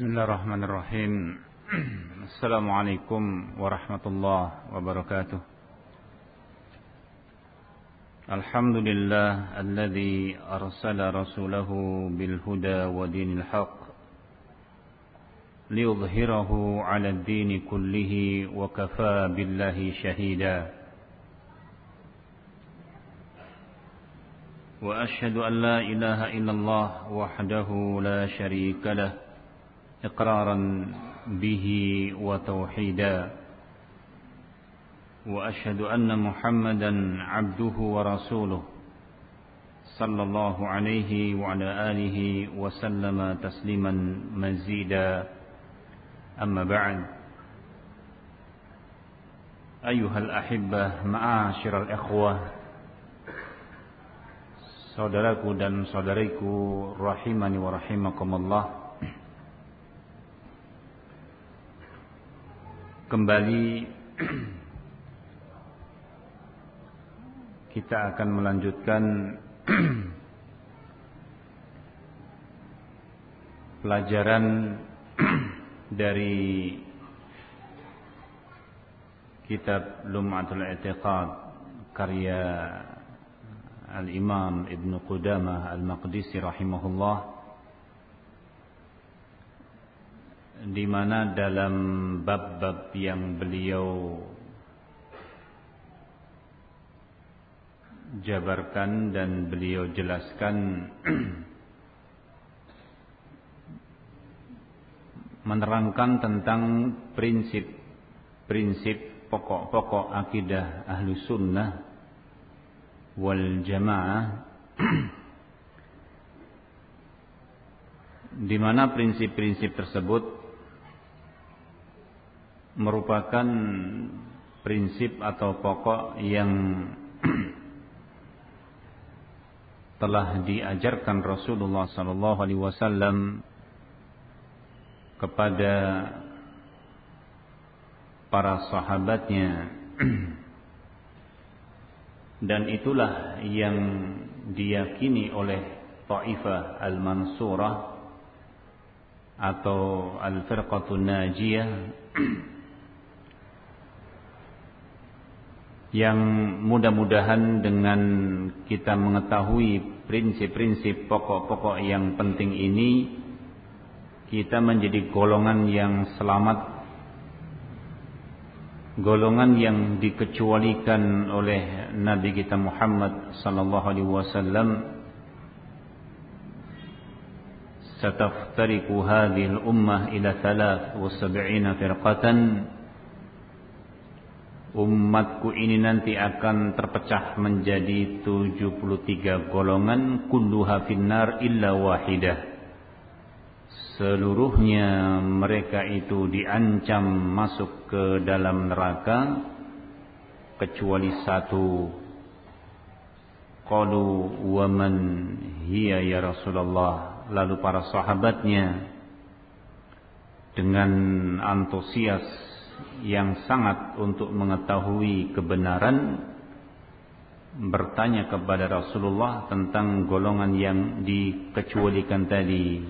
بسم الله الرحمن الرحيم. السلام عليكم ورحمة الله وبركاته. الحمد لله الذي أرسل رسوله بالهدى ودين الحق ليظهره على الدين كله وكفى بالله شهيدا. وأشهد أن لا إله إلا الله وحده لا شريك له. إقرارا به وتوحيدا. وأشهد أن محمدا عبده ورسوله صلى الله عليه وعلى آله وسلم تسليما مزيدا. أما بعد أيها الأحبة معاشر الإخوة saudaraku dan saudariku rahimani wa rahimakumullah kembali kita akan melanjutkan pelajaran dari kitab Lum'atul I'tiqad karya Al-Imam Ibn Qudamah Al-Maqdisi rahimahullah di mana dalam bab-bab yang beliau jabarkan dan beliau jelaskan menerangkan tentang prinsip-prinsip pokok-pokok akidah ahlu sunnah wal jamaah. Di mana prinsip-prinsip tersebut merupakan prinsip atau pokok yang telah diajarkan Rasulullah sallallahu alaihi wasallam kepada para sahabatnya. Dan itulah yang diyakini oleh Taifah Al-Mansurah atau Al-Firqatun Najiyah yang mudah-mudahan dengan kita mengetahui prinsip-prinsip pokok-pokok yang penting ini kita menjadi golongan yang selamat golongan yang dikecualikan oleh Nabi kita Muhammad sallallahu alaihi wasallam. Sataftariqu hadhihi al-ummah ila 73 firqatan umatku ini nanti akan terpecah menjadi 73 golongan kulluha finnar illa wahidah. Seluruhnya mereka itu diancam masuk ke dalam neraka kecuali satu. Qalu wa man hiya ya Rasulullah? Lalu para sahabatnya dengan antusias yang sangat untuk mengetahui kebenaran bertanya kepada Rasulullah tentang golongan yang dikecualikan tadi.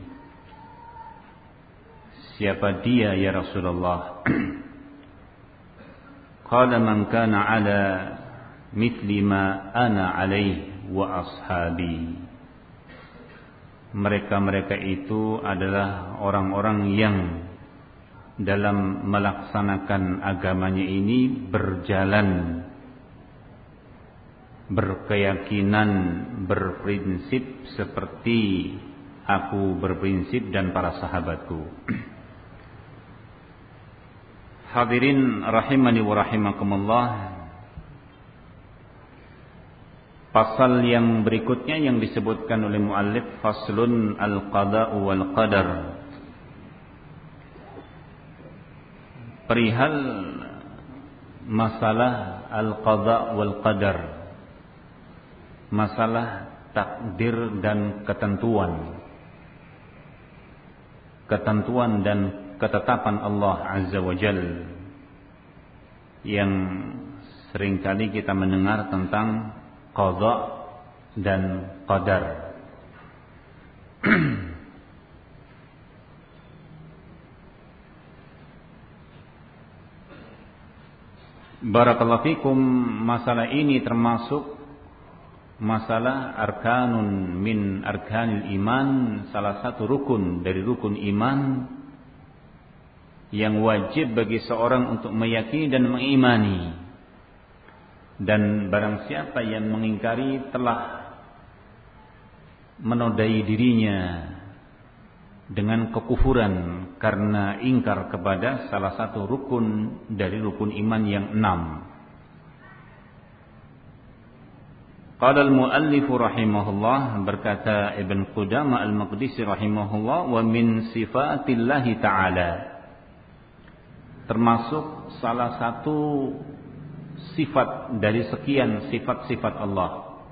Siapa dia ya Rasulullah? Qala man kana ala mithli ma ana alaih wa ashabi. Mereka-mereka itu adalah orang-orang yang dalam melaksanakan agamanya ini berjalan berkeyakinan berprinsip seperti aku berprinsip dan para sahabatku. Hadirin rahimani wa rahimakumullah Pasal yang berikutnya yang disebutkan oleh muallif faslun al-qada'u wal qadar perihal masalah al-qadha wal qadar. Masalah takdir dan ketentuan. Ketentuan dan ketetapan Allah Azza wa Jal yang sering kali kita mendengar tentang qadha dan qadar. Barakallahu fikum masalah ini termasuk masalah arkanun min arkanil iman salah satu rukun dari rukun iman yang wajib bagi seorang untuk meyakini dan mengimani. Dan barang siapa yang mengingkari telah menodai dirinya dengan kekufuran karena ingkar kepada salah satu rukun dari rukun iman yang enam. Qala al-muallif rahimahullah berkata Ibn Qudamah al-Maqdisi rahimahullah wa min sifatillah ta'ala termasuk salah satu sifat dari sekian sifat-sifat Allah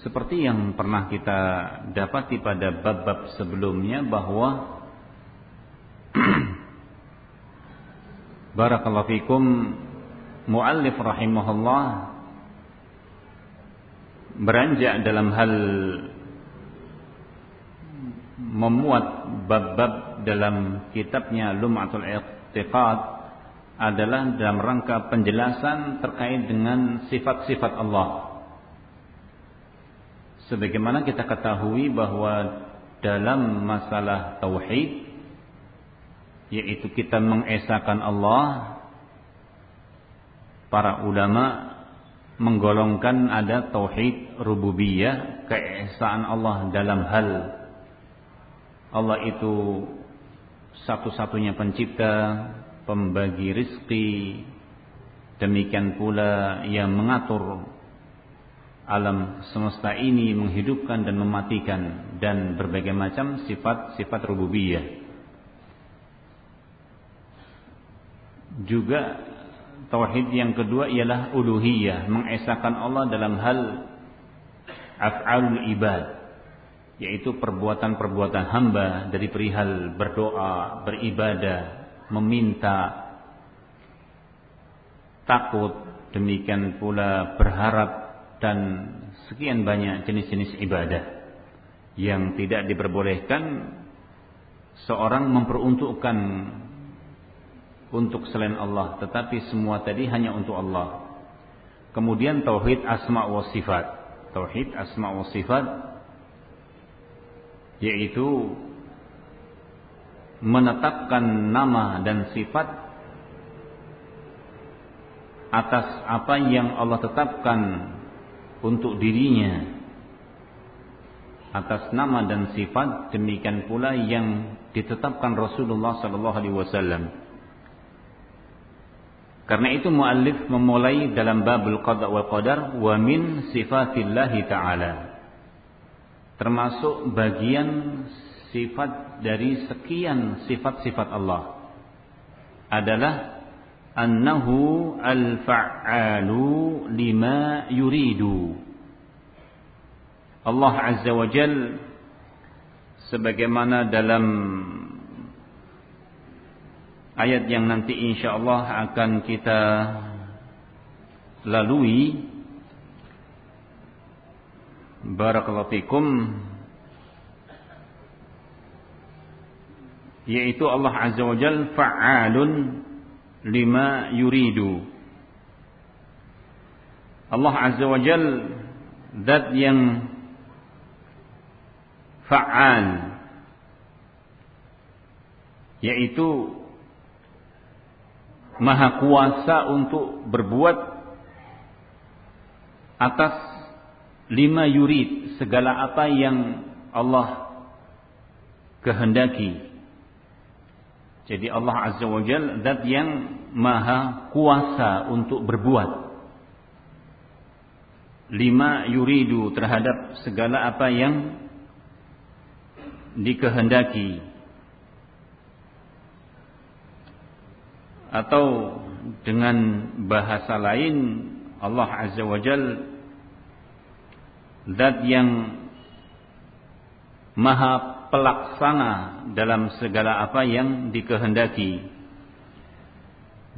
seperti yang pernah kita dapati pada bab-bab sebelumnya bahwa Barakallahu fikum. Muallif rahimahullah beranjak dalam hal memuat bab-bab dalam kitabnya Lum'atul I'tiqad adalah dalam rangka penjelasan terkait dengan sifat-sifat Allah. Sebagaimana kita ketahui bahwa dalam masalah tauhid yaitu kita mengesahkan Allah para ulama menggolongkan ada tauhid rububiyah keesaan Allah dalam hal Allah itu satu-satunya pencipta pembagi rizki demikian pula yang mengatur alam semesta ini menghidupkan dan mematikan dan berbagai macam sifat-sifat rububiyah. Juga tauhid yang kedua ialah uluhiyah, mengesahkan Allah dalam hal af'alul ibad, yaitu perbuatan-perbuatan hamba dari perihal berdoa, beribadah, meminta, takut, demikian pula berharap dan sekian banyak jenis-jenis ibadah yang tidak diperbolehkan seorang memperuntukkan untuk selain Allah tetapi semua tadi hanya untuk Allah. Kemudian tauhid asma wa sifat. Tauhid asma wa sifat yaitu menetapkan nama dan sifat atas apa yang Allah tetapkan untuk dirinya. Atas nama dan sifat demikian pula yang ditetapkan Rasulullah sallallahu alaihi wasallam. Karena itu muallif memulai dalam babul qada wal qadar wa min sifatillah taala. Termasuk bagian sifat dari sekian sifat-sifat Allah adalah annahu al-fa'alu lima yuridu. Allah Azza wa Jal sebagaimana dalam ayat yang nanti insyaallah akan kita lalui. Barakallahu fikum. Yaitu Allah Azza wa Jal fa'alun lima yuridu. Allah Azza wa Jal zat yang fa'al. Yaitu maha kuasa untuk berbuat atas lima yurid segala apa yang Allah kehendaki jadi Allah Azza wa Jal zat yang maha kuasa untuk berbuat. Lima yuridu terhadap segala apa yang dikehendaki. Atau dengan bahasa lain Allah Azza wa Jal zat yang maha pelaksana dalam segala apa yang dikehendaki.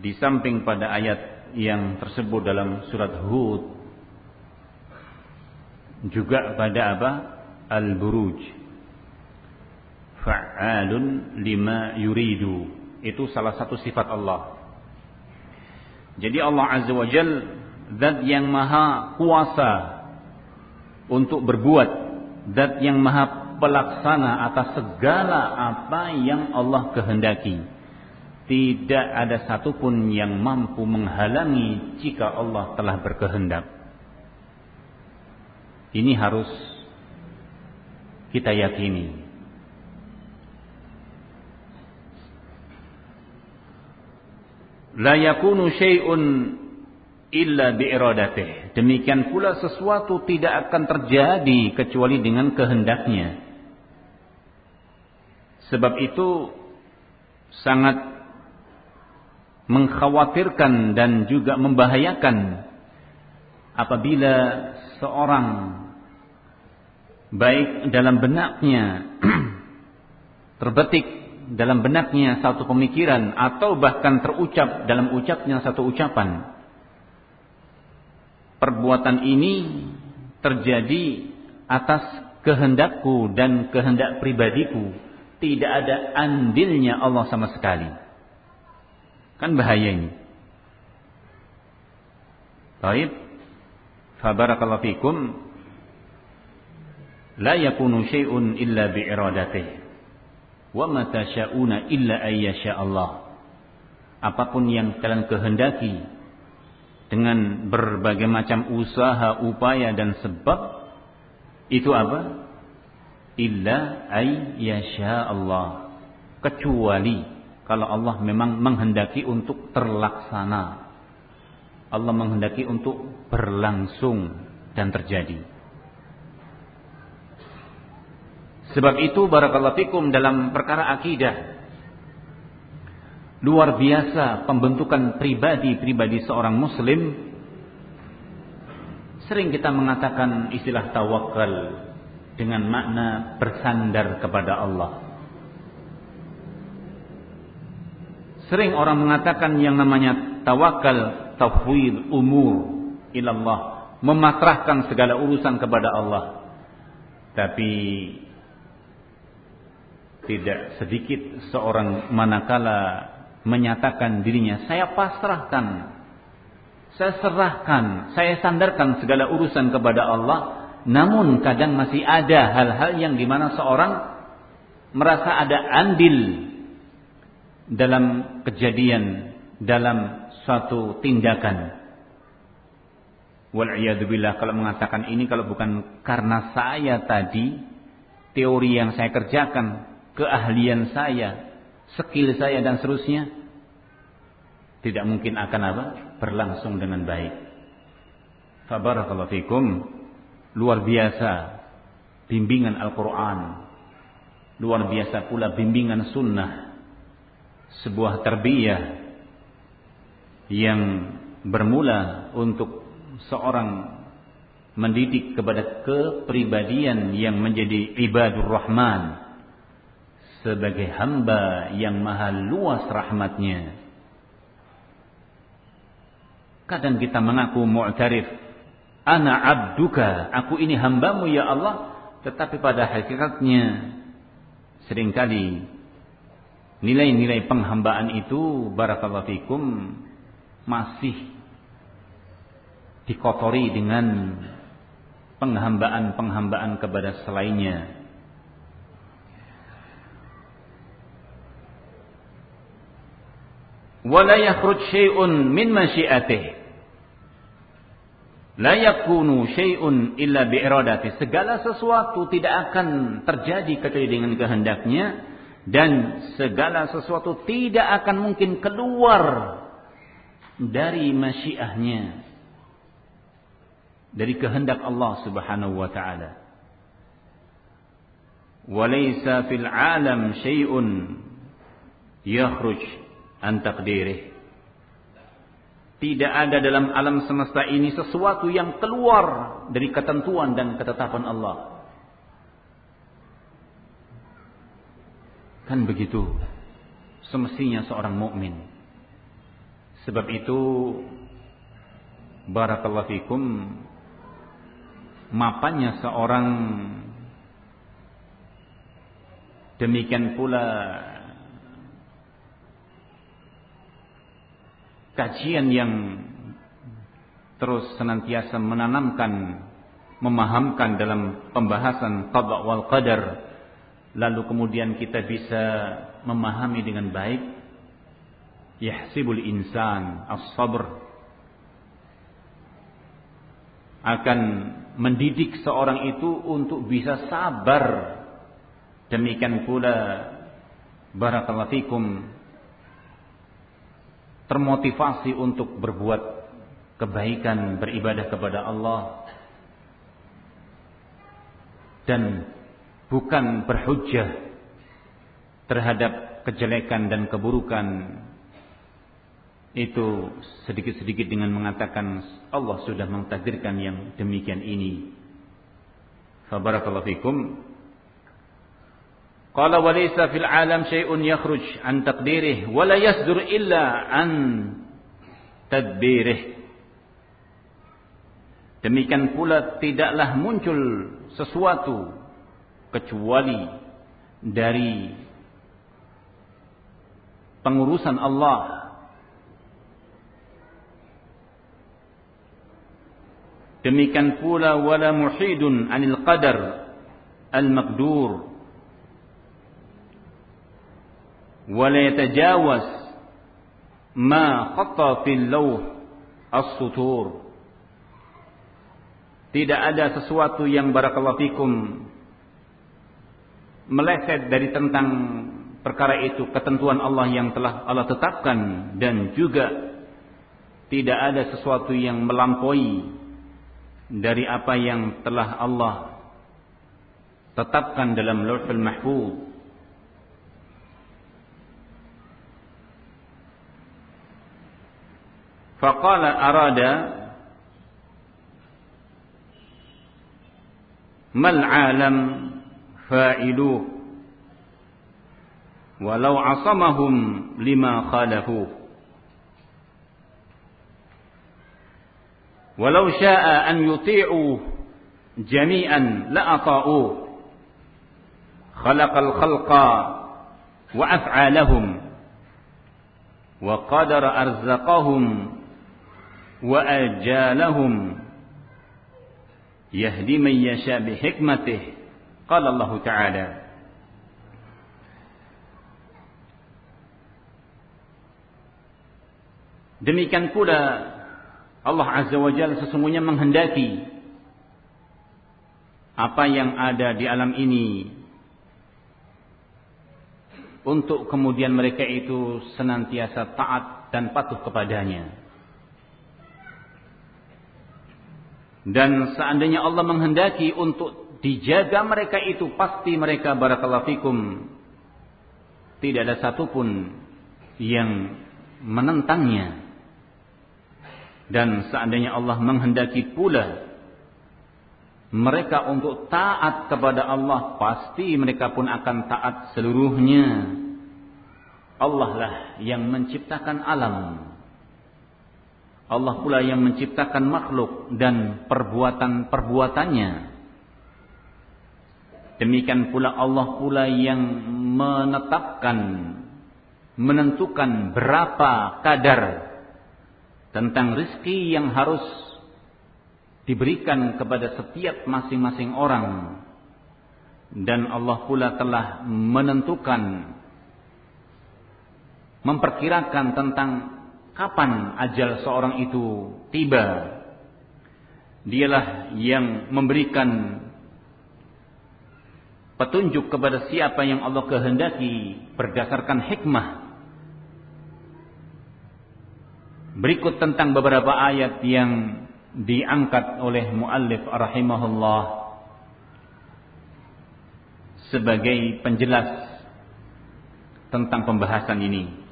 Di samping pada ayat yang tersebut dalam surat Hud juga pada apa? Al-Buruj. Fa'alun lima yuridu. Itu salah satu sifat Allah. Jadi Allah Azza wa Jal zat yang maha kuasa untuk berbuat, zat yang maha pelaksana atas segala apa yang Allah kehendaki. Tidak ada satupun yang mampu menghalangi jika Allah telah berkehendak. Ini harus kita yakini. La yakunu syai'un illa biiradatih. Demikian pula sesuatu tidak akan terjadi kecuali dengan kehendaknya. Sebab itu sangat mengkhawatirkan dan juga membahayakan apabila seorang baik dalam benaknya terbetik dalam benaknya satu pemikiran atau bahkan terucap dalam ucapnya satu ucapan. Perbuatan ini terjadi atas kehendakku dan kehendak pribadiku. Tidak ada andilnya Allah sama sekali. Kan bahaya ini Baik. Fabarakallahu fikum. La yakunu syai'un illa bi'iradatih wa ma tasha'una illa ayyasha Allah. Apa pun yang kalian kehendaki dengan berbagai macam usaha upaya dan sebab itu apa? Illa ayyasha Allah. Kecuali kalau Allah memang menghendaki untuk terlaksana. Allah menghendaki untuk berlangsung dan terjadi Sebab itu barakallahu fikum dalam perkara akidah luar biasa pembentukan pribadi-pribadi seorang muslim sering kita mengatakan istilah tawakal dengan makna bersandar kepada Allah. Sering orang mengatakan yang namanya tawakal tafwid umur ilallah, memasrahkan segala urusan kepada Allah. Tapi tidak sedikit seorang manakala menyatakan dirinya, saya pasrahkan, saya serahkan, saya sandarkan segala urusan kepada Allah. Namun kadang masih ada hal-hal yang di mana seorang merasa ada andil dalam kejadian, dalam suatu tindakan. Wal'iyadzubillah kalau mengatakan ini kalau bukan karena saya tadi, teori yang saya kerjakan, keahlian saya, skill saya dan seterusnya tidak mungkin akan apa? berlangsung dengan baik. Fabarakallahu fikum. Luar biasa bimbingan Al-Qur'an. Luar biasa pula bimbingan sunnah. Sebuah terbiyah yang bermula untuk seorang mendidik kepada kepribadian yang menjadi ibadur rahman sebagai hamba yang maha luas rahmatnya. Kadang kita mengaku mu'tarif, ana abduka, aku ini hambamu ya Allah, tetapi pada hakikatnya sering kali nilai-nilai penghambaan itu barakallahu fikum masih dikotori dengan penghambaan-penghambaan kepada selainnya wala yakhruj syai'un min masyiatih la yakunu syai'un illa bi iradati. Segala sesuatu tidak akan terjadi kecuali dengan kehendaknya. Dan segala sesuatu tidak akan mungkin keluar dari masyiahnya. Dari kehendak Allah Subhanahu wa taala. Walaysa fil alam syai'un yakhruj an Tidak ada dalam alam semesta ini sesuatu yang keluar dari ketentuan dan ketetapan Allah. Kan begitu semestinya seorang mukmin. Sebab itu barakallahu fikum mapannya seorang demikian pula kajian yang terus senantiasa menanamkan memahamkan dalam pembahasan qada wal qadar. Lalu kemudian kita bisa memahami dengan baik yahsibul insan as-sabr. Akan mendidik seorang itu untuk bisa sabar. Demikian pula barakallahu fikum termotivasi untuk berbuat kebaikan beribadah kepada Allah dan bukan berhujjah terhadap kejelekan dan keburukan itu sedikit-sedikit dengan mengatakan Allah sudah mengtakdirkan yang demikian ini. Fabarakallahu fikum. Qala wa laysa fil alam syai'un yakhruj an taqdirih wa la yasdur illa an tadbirih. Demikian pula tidaklah muncul sesuatu kecuali dari pengurusan Allah demikian pula wala muhidun anil qadar al wala yatajawaz ma khatta fil lawh as-sutur. Tidak ada sesuatu yang barakallahu fikum meleset dari tentang perkara itu ketentuan Allah yang telah Allah tetapkan dan juga tidak ada sesuatu yang melampaui dari apa yang telah Allah tetapkan dalam Lauhul Mahfuz فقال أراد ما العالم فائلوه ولو عصمهم لما خالفوه. ولو شاء أن يطيعوا جميعا لأطاؤوه. خلق الخلق وأفعالهم وقدر أرزقهم qadara arzaqahum wa ajalahum yahdi man yasha bi hikmatihi قال الله تعالى Demikian pula Allah Azza wa Jalla sesungguhnya menghendaki apa yang ada di alam ini untuk kemudian mereka itu senantiasa taat dan patuh kepadanya. Dan seandainya Allah menghendaki untuk dijaga mereka itu pasti mereka barakallahu fikum tidak ada satupun yang menentangnya. Dan seandainya Allah menghendaki pula mereka untuk taat kepada Allah pasti mereka pun akan taat seluruhnya. Allah lah yang menciptakan alam Allah pula yang menciptakan makhluk dan perbuatan-perbuatannya Demikian pula Allah pula yang menetapkan, menentukan berapa kadar tentang rizki yang harus diberikan kepada setiap masing-masing orang. Dan Allah pula telah menentukan, memperkirakan tentang kapan ajal seorang itu tiba. Dialah yang memberikan petunjuk kepada siapa yang Allah kehendaki berdasarkan hikmah. Berikut tentang beberapa ayat yang diangkat oleh muallif rahimahullah sebagai penjelas tentang pembahasan ini.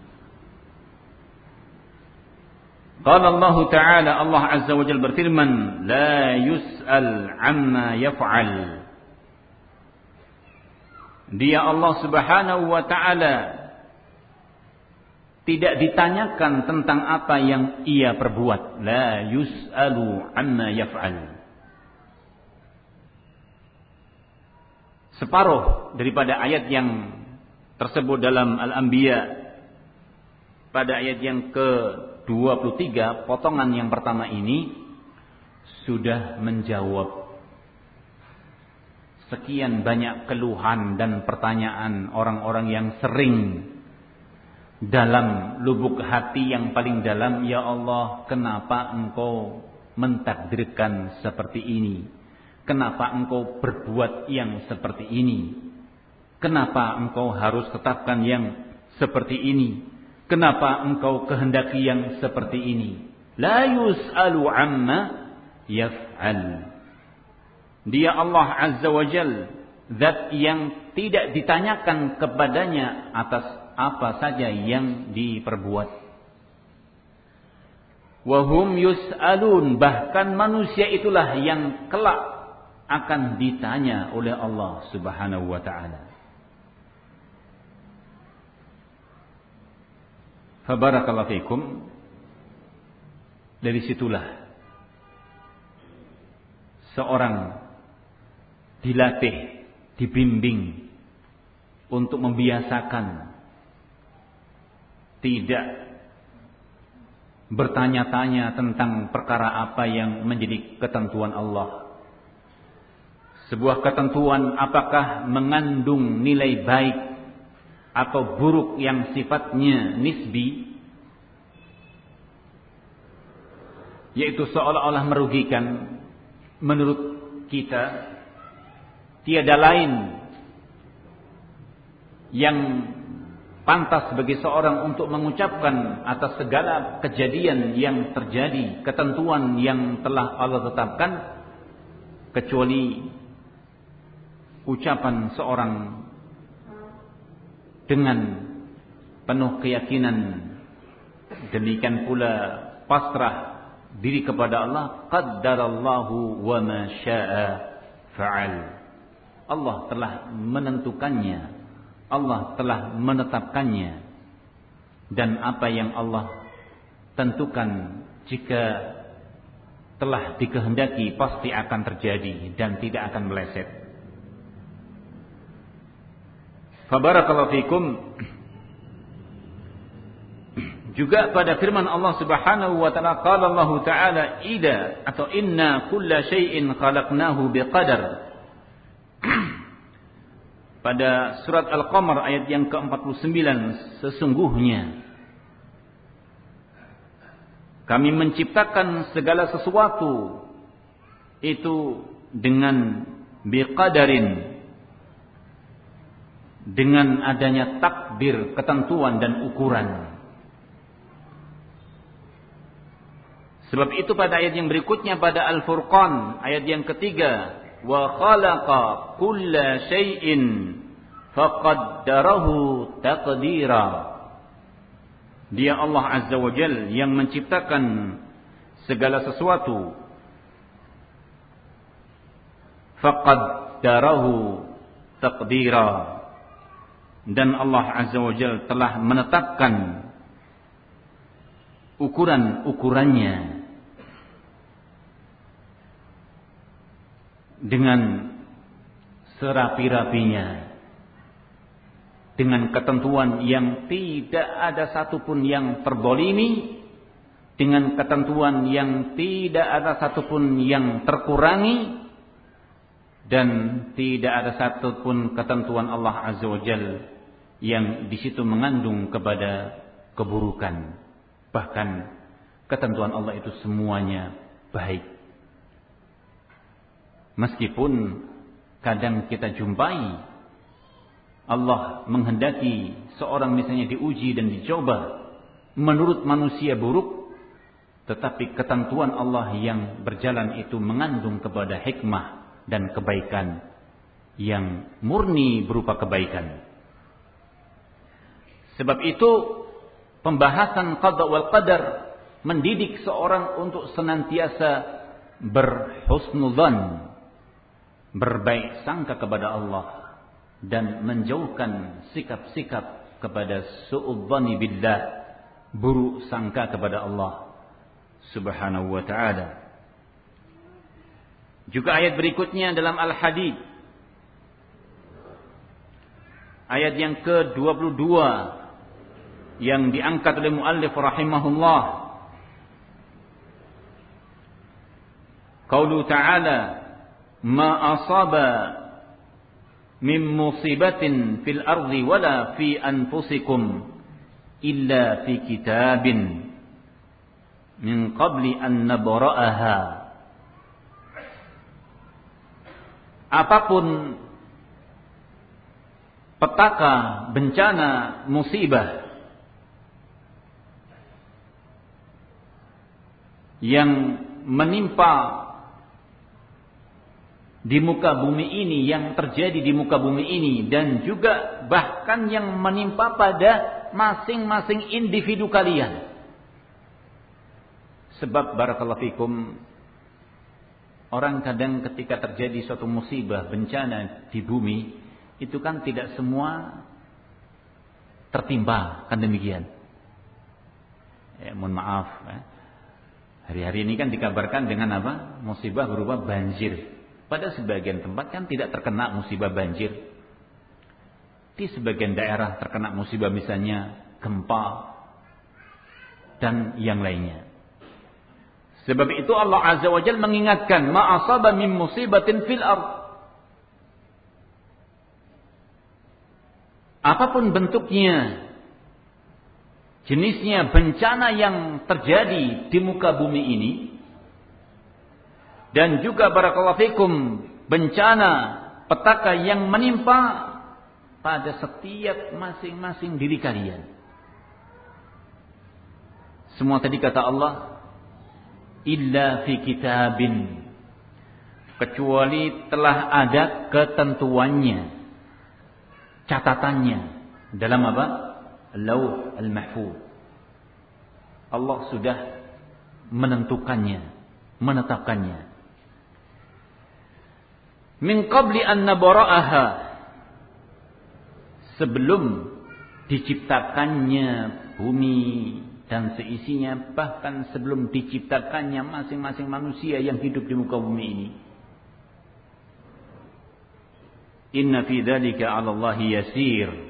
Qala Allah Ta'ala Allah Azza wa Jalla berfirman, "La yus'al 'amma yaf'al." Dia Allah Subhanahu wa taala tidak ditanyakan tentang apa yang ia perbuat. La yus'alu amma yaf'al. Separuh daripada ayat yang tersebut dalam Al-Anbiya pada ayat yang ke 23 potongan yang pertama ini sudah menjawab sekian banyak keluhan dan pertanyaan orang-orang yang sering dalam lubuk hati yang paling dalam, Ya Allah, kenapa engkau mentakdirkan seperti ini? Kenapa engkau berbuat yang seperti ini? Kenapa engkau harus tetapkan yang seperti ini? Kenapa engkau kehendaki yang seperti ini? La yus'alu amma yaf'al. Dia Allah Azza wa Jal, zat yang tidak ditanyakan kepadanya atas apa saja yang diperbuat. Wahum yus'alun bahkan manusia itulah yang kelak akan ditanya oleh Allah Subhanahu wa taala. Fabarakallahu fikum. Dari situlah seorang dilatih, dibimbing untuk membiasakan tidak bertanya-tanya tentang perkara apa yang menjadi ketentuan Allah. Sebuah ketentuan apakah mengandung nilai baik atau buruk yang sifatnya nisbi yaitu seolah-olah merugikan menurut kita tiada lain yang pantas bagi seorang untuk mengucapkan atas segala kejadian yang terjadi, ketentuan yang telah Allah tetapkan, kecuali ucapan seorang dengan penuh keyakinan, demikian pula pasrah diri kepada Allah, qaddarallahu wa ma syaa fa'al. Allah telah menentukannya Allah telah menetapkannya dan apa yang Allah tentukan jika telah dikehendaki pasti akan terjadi dan tidak akan meleset. Fabarakallahu fikum. Juga pada firman Allah Subhanahu wa taala qala Allah taala ida atau inna kulla syai'in khalaqnahu biqadar. Pada surat Al-Qamar ayat yang ke-49 sesungguhnya kami menciptakan segala sesuatu itu dengan biqadarin dengan adanya takdir, ketentuan dan ukuran. Sebab itu pada ayat yang berikutnya pada Al-Furqan ayat yang ketiga wa khalaqa kulla syai'in faqaddarahu taqdira. Dia Allah Azza wa Jal yang menciptakan segala sesuatu. Faqaddarahu taqdira dan Allah Azza wa Jal telah menetapkan ukuran-ukurannya dengan serapi-rapinya dengan ketentuan yang tidak ada satupun yang terbolimi dengan ketentuan yang tidak ada satupun yang terkurangi dan tidak ada satupun ketentuan Allah Azza wa Jal yang di situ mengandung kepada keburukan bahkan ketentuan Allah itu semuanya baik Meskipun kadang kita jumpai Allah menghendaki seorang misalnya diuji dan dicoba menurut manusia buruk tetapi ketentuan Allah yang berjalan itu mengandung kepada hikmah dan kebaikan yang murni berupa kebaikan. Sebab itu pembahasan qada wal qadar mendidik seorang untuk senantiasa berhusnudzan berbaik sangka kepada Allah dan menjauhkan sikap-sikap kepada su'udzani billah buruk sangka kepada Allah subhanahu wa ta'ala. Juga ayat berikutnya dalam Al-Hadid. Ayat yang ke-22 yang diangkat oleh muallif rahimahullah. Qaulu ta'ala ma asaba min musibatin fil ardi wala fi anfusikum illa fi kitabin min qabli an nabra'aha. Apa pun petaka bencana musibah yang menimpa di muka bumi ini yang terjadi di muka bumi ini dan juga bahkan yang menimpa pada masing-masing individu kalian. Sebab barakallahu fikum orang kadang ketika terjadi suatu musibah, bencana di bumi, itu kan tidak semua tertimpa, kan demikian. Ya, mohon maaf. Ya. Hari-hari ini kan dikabarkan dengan apa? Musibah berupa banjir. Pada sebagian tempat kan tidak terkena musibah banjir. Di sebagian daerah terkena musibah misalnya gempa dan yang lainnya. Sebab itu Allah Azza wa Jalla mengingatkan ma'asaba min musibatin fil ard. Apa pun bentuknya, jenisnya bencana yang terjadi di muka bumi ini, dan juga barakallahu fikum bencana petaka yang menimpa pada setiap masing-masing diri kalian. Semua tadi kata Allah illa fi kitabin kecuali telah ada ketentuannya catatannya dalam apa? Lauh al-Mahfuz. Allah sudah menentukannya, menetapkannya. Min qabli an nabara'aha. Sebelum diciptakannya bumi dan seisinya bahkan sebelum diciptakannya masing-masing manusia yang hidup di muka bumi ini. Inna fi dzalika 'ala Allah yasir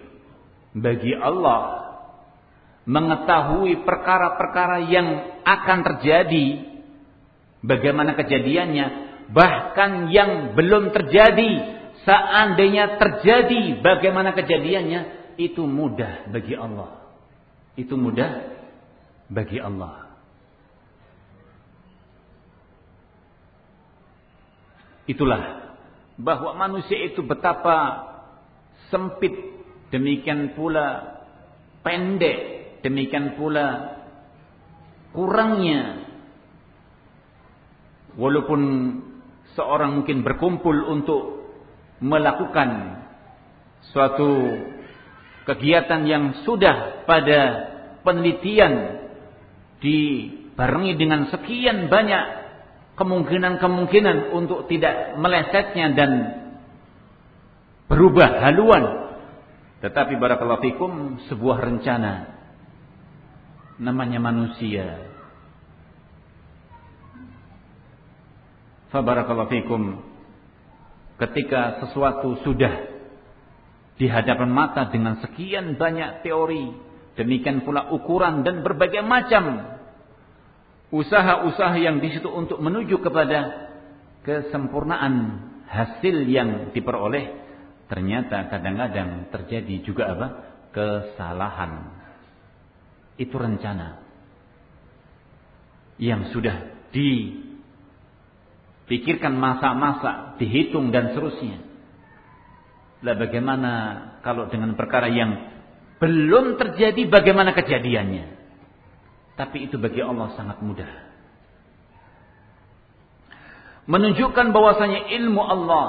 bagi Allah mengetahui perkara-perkara yang akan terjadi bagaimana kejadiannya bahkan yang belum terjadi, seandainya terjadi bagaimana kejadiannya, itu mudah bagi Allah. Itu mudah bagi Allah. Itulah bahwa manusia itu betapa sempit, demikian pula pendek, demikian pula kurangnya. Walaupun seorang mungkin berkumpul untuk melakukan suatu kegiatan yang sudah pada penelitian dibarengi dengan sekian banyak kemungkinan-kemungkinan untuk tidak melesetnya dan berubah haluan tetapi barakallahu fikum sebuah rencana namanya manusia Fabarakallahu fikum. Ketika sesuatu sudah di hadapan mata dengan sekian banyak teori, demikian pula ukuran dan berbagai macam usaha-usaha yang di situ untuk menuju kepada kesempurnaan hasil yang diperoleh, ternyata kadang-kadang terjadi juga apa? kesalahan. Itu rencana yang sudah di Pikirkan masa-masa, dihitung dan seterusnya. Lah bagaimana kalau dengan perkara yang belum terjadi bagaimana kejadiannya? Tapi itu bagi Allah sangat mudah. Menunjukkan bahwasanya ilmu Allah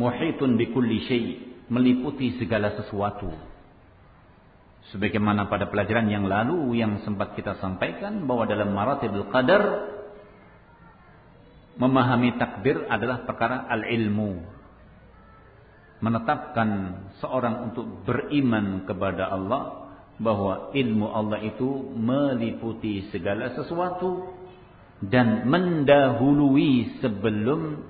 muhitun bi kulli syai, meliputi segala sesuatu. Sebagaimana pada pelajaran yang lalu yang sempat kita sampaikan bahwa dalam maratibul qadar memahami takdir adalah perkara al-ilmu. Menetapkan seorang untuk beriman kepada Allah bahwa ilmu Allah itu meliputi segala sesuatu dan mendahului sebelum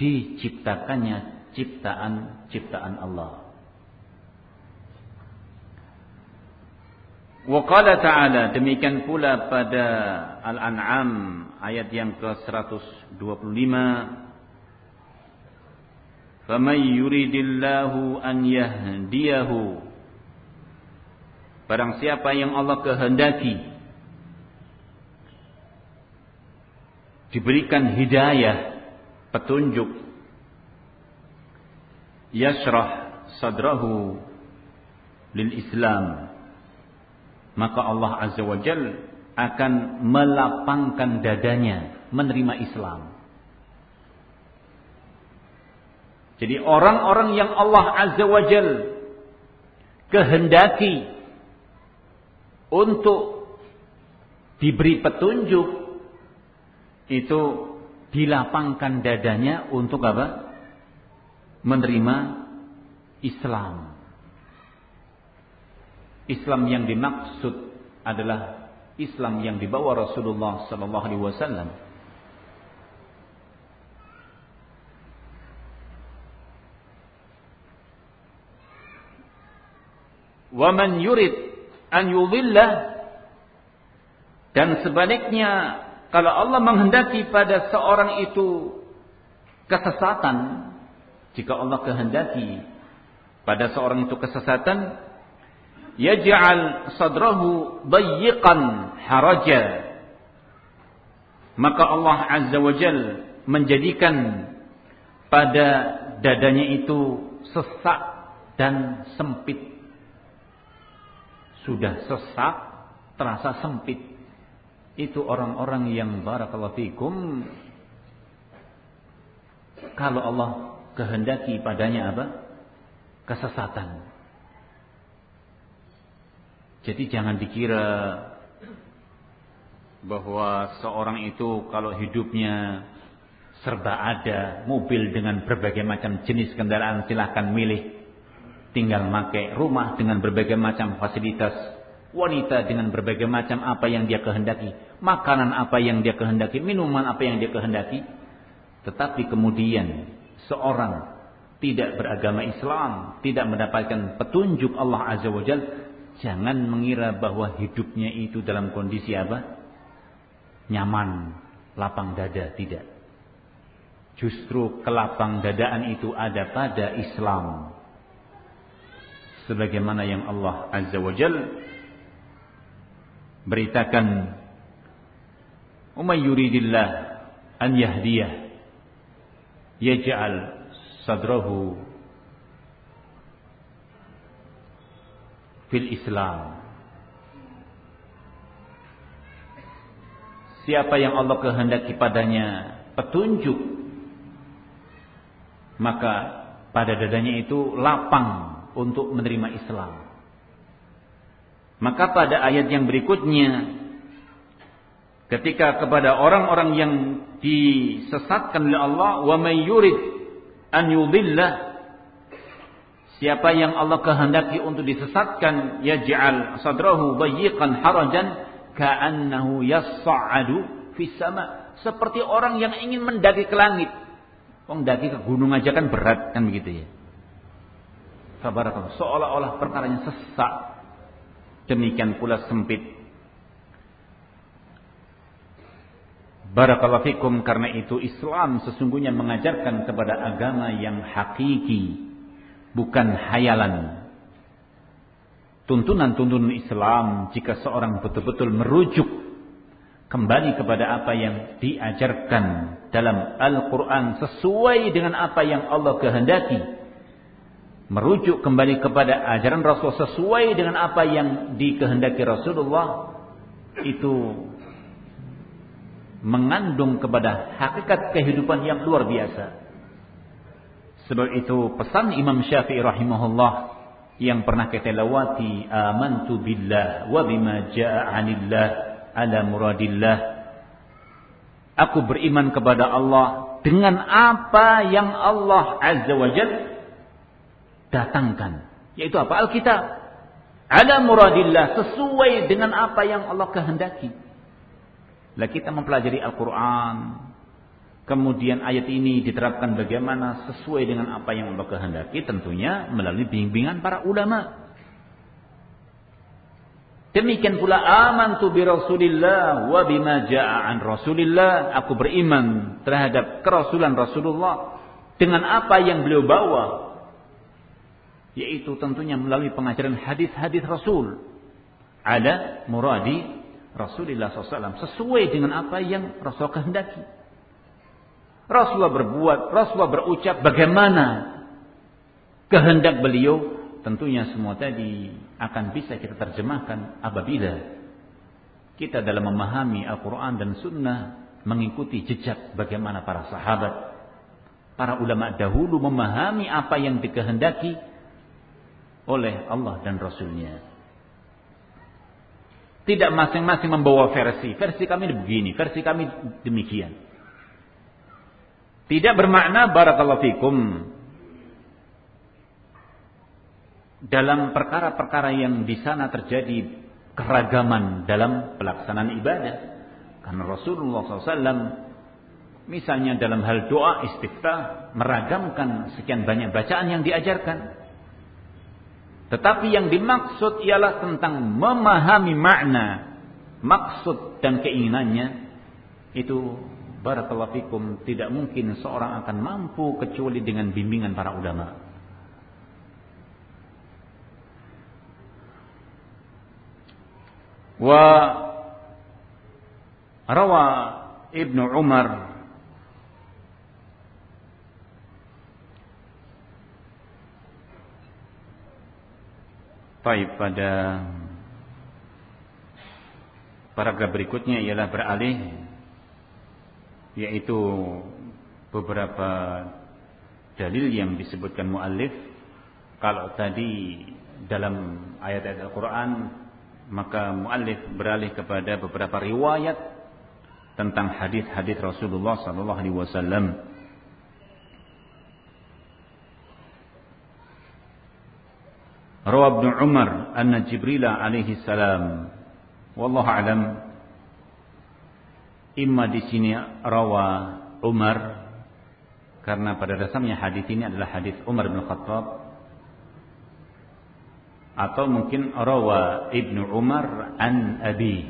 diciptakannya ciptaan-ciptaan Allah. Wa qala ta'ala demikian pula pada Al-An'am ayat yang ke-125 Faman yuridillahu an yahdiyahu Barang siapa yang Allah kehendaki diberikan hidayah, petunjuk yasrah sadrahu lil Islam maka Allah Azza wa Jal akan melapangkan dadanya menerima Islam. Jadi orang-orang yang Allah Azza wa Jal kehendaki untuk diberi petunjuk itu dilapangkan dadanya untuk apa? Menerima Islam. Islam yang dimaksud adalah Islam yang dibawa Rasulullah sallallahu alaihi wasallam. Wa man yurid an yudhillah dan sebaliknya kalau Allah menghendaki pada seorang itu kesesatan, jika Allah kehendaki pada seorang itu kesesatan, yaj'al sadrahu dayyiqan haraja. Maka Allah azza wa jal menjadikan pada dadanya itu sesak dan sempit. Sudah sesak terasa sempit itu orang-orang yang barakallahu fikum. Kalau Allah kehendaki padanya apa? Kesesatan. Jadi jangan dikira bahwa seorang itu kalau hidupnya serba ada, mobil dengan berbagai macam jenis kendaraan silahkan milih. Tinggal pakai rumah dengan berbagai macam fasilitas, wanita dengan berbagai macam apa yang dia kehendaki, makanan apa yang dia kehendaki, minuman apa yang dia kehendaki. Tetapi kemudian seorang tidak beragama Islam, tidak mendapatkan petunjuk Allah Azza wa Jalla Jangan mengira bahwa hidupnya itu dalam kondisi apa? Nyaman, lapang dada, tidak. Justru kelapang dadaan itu ada pada Islam. Sebagaimana yang Allah Azza wa Jal beritakan Umay yuridillah an yahdiyah yaj'al sadrahu fil Islam. Siapa yang Allah kehendaki padanya petunjuk, maka pada dadanya itu lapang untuk menerima Islam. Maka pada ayat yang berikutnya, ketika kepada orang-orang yang disesatkan oleh Allah, wa may yurid an yudillah Siapa yang Allah kehendaki untuk disesatkan, yaj'al sadrahu dayyiqan harajan ka'annahu yas'adu fis sama. Seperti orang yang ingin mendaki ke langit. Wong daki ke gunung aja kan berat kan begitu ya. Tabarakallah. Seolah-olah perkaranya sesak. Demikian pula sempit. Barakallahu fikum karena itu Islam sesungguhnya mengajarkan kepada agama yang hakiki bukan hayalan. Tuntunan-tuntunan Islam jika seorang betul-betul merujuk kembali kepada apa yang diajarkan dalam Al-Quran sesuai dengan apa yang Allah kehendaki. Merujuk kembali kepada ajaran Rasul sesuai dengan apa yang dikehendaki Rasulullah itu mengandung kepada hakikat kehidupan yang luar biasa. Sebab itu pesan Imam Syafi'i rahimahullah yang pernah kita lewati amantu billah wa bima jaa 'anillah ala muradillah Aku beriman kepada Allah dengan apa yang Allah Azza wa Jalla datangkan yaitu apa Alkitab ala muradillah sesuai dengan apa yang Allah kehendaki lah kita mempelajari Al-Qur'an Kemudian ayat ini diterapkan bagaimana sesuai dengan apa yang Allah kehendaki tentunya melalui bimbingan para ulama. Demikian pula amantu bi Rasulillah wa bima jaa an Rasulillah. Aku beriman terhadap kerasulan Rasulullah dengan apa yang beliau bawa. Yaitu tentunya melalui pengajaran hadis-hadis Rasul. Ada muradi Rasulullah SAW. Sesuai dengan apa yang Rasul kehendaki. Rasulullah berbuat, Rasulullah berucap bagaimana kehendak beliau. Tentunya semua tadi akan bisa kita terjemahkan apabila kita dalam memahami Al-Quran dan Sunnah mengikuti jejak bagaimana para sahabat, para ulama dahulu memahami apa yang dikehendaki oleh Allah dan Rasulnya. Tidak masing-masing membawa versi. Versi kami begini, versi kami demikian. Tidak bermakna barakallahu fikum dalam perkara-perkara yang di sana terjadi keragaman dalam pelaksanaan ibadah. Karena Rasulullah SAW misalnya dalam hal doa istiftah meragamkan sekian banyak bacaan yang diajarkan. Tetapi yang dimaksud ialah tentang memahami makna, maksud dan keinginannya itu barakallahu fikum tidak mungkin seorang akan mampu kecuali dengan bimbingan para ulama. Wa rawa Ibnu Umar Baik pada paragraf berikutnya ialah beralih yaitu beberapa dalil yang disebutkan muallif kalau tadi dalam ayat-ayat Al-Qur'an maka muallif beralih kepada beberapa riwayat tentang hadis-hadis Rasulullah sallallahu alaihi wasallam. Rawa Ibn Umar anna Jibril alaihi salam wallahu alam imma di sini rawa Umar karena pada dasarnya hadis ini adalah hadis Umar bin Khattab atau mungkin rawa Ibnu Umar an Abi.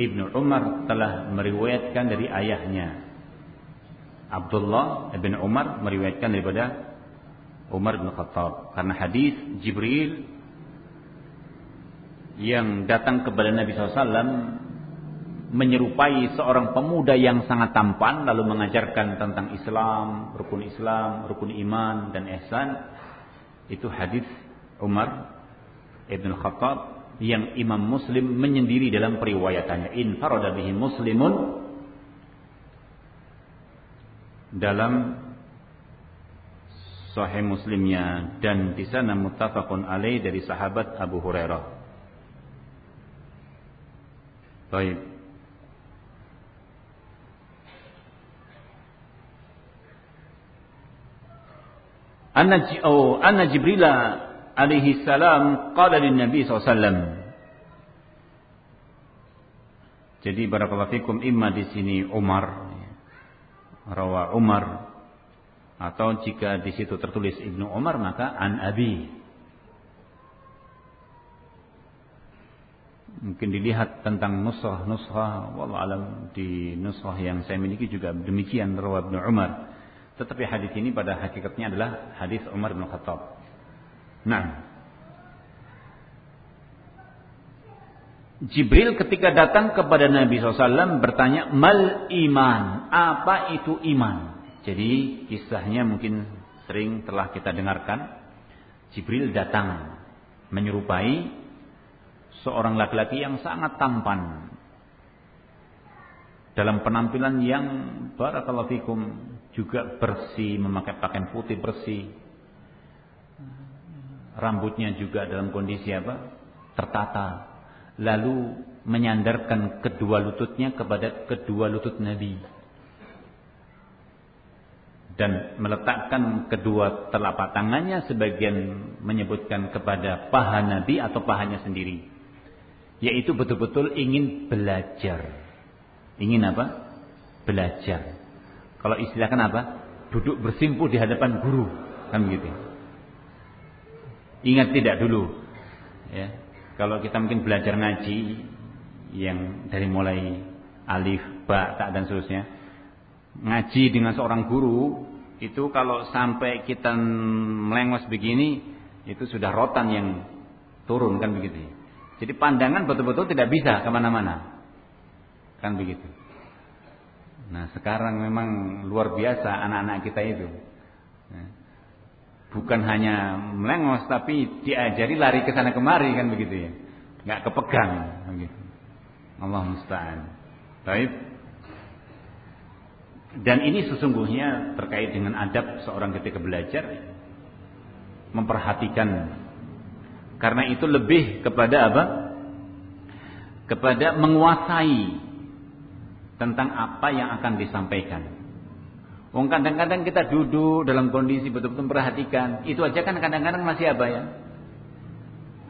Ibnu Umar telah meriwayatkan dari ayahnya. Abdullah bin Umar meriwayatkan daripada Umar bin Khattab karena hadis Jibril yang datang kepada Nabi SAW menyerupai seorang pemuda yang sangat tampan lalu mengajarkan tentang Islam, rukun Islam, rukun iman dan ihsan itu hadis Umar Ibn Khattab yang Imam Muslim menyendiri dalam periwayatannya. Infarada bihi Muslimun dalam Sahih Muslimnya dan di sana muttafaqun alaih dari sahabat Abu Hurairah. Baik. Anna oh, anna Jibrila alaihi salam qala lin Nabi SAW. Jadi barakallahu fikum imma di sini Umar rawa Umar atau jika di situ tertulis Ibnu Umar maka an Abi. Mungkin dilihat tentang nusrah-nusrah wallah alam di nusrah yang saya miliki juga demikian rawa Ibnu Umar. Tetapi hadis ini pada hakikatnya adalah hadis Umar bin Khattab. Nah. Jibril ketika datang kepada Nabi SAW bertanya, Mal iman, apa itu iman? Jadi kisahnya mungkin sering telah kita dengarkan. Jibril datang menyerupai seorang laki-laki yang sangat tampan. Dalam penampilan yang barakallahu juga bersih, memakai pakaian putih bersih, rambutnya juga dalam kondisi apa? tertata. Lalu menyandarkan kedua lututnya kepada kedua lutut Nabi. Dan meletakkan kedua telapak tangannya sebagian menyebutkan kepada paha Nabi atau pahanya sendiri. Yaitu betul-betul ingin belajar. Ingin apa? Belajar. Kalau istilahkan apa? Duduk bersimpuh di hadapan guru. Kan begitu. Ingat tidak dulu? Ya. Kalau kita mungkin belajar ngaji yang dari mulai alif, ba, tak dan seterusnya. Ngaji dengan seorang guru itu kalau sampai kita melengos begini itu sudah rotan yang turun kan begitu. Jadi pandangan betul-betul tidak bisa ke mana-mana. Kan begitu. Nah sekarang memang luar biasa anak-anak kita itu. Nah, bukan hanya melengos tapi diajari lari ke sana kemari kan begitu ya. Nggak kepegang. Allah musta'an. Baik. Dan ini sesungguhnya terkait dengan adab seorang ketika belajar memperhatikan karena itu lebih kepada apa? Kepada menguasai tentang apa yang akan disampaikan. Wong kadang-kadang kita duduk dalam kondisi betul-betul perhatikan. Itu aja kan kadang-kadang masih apa ya?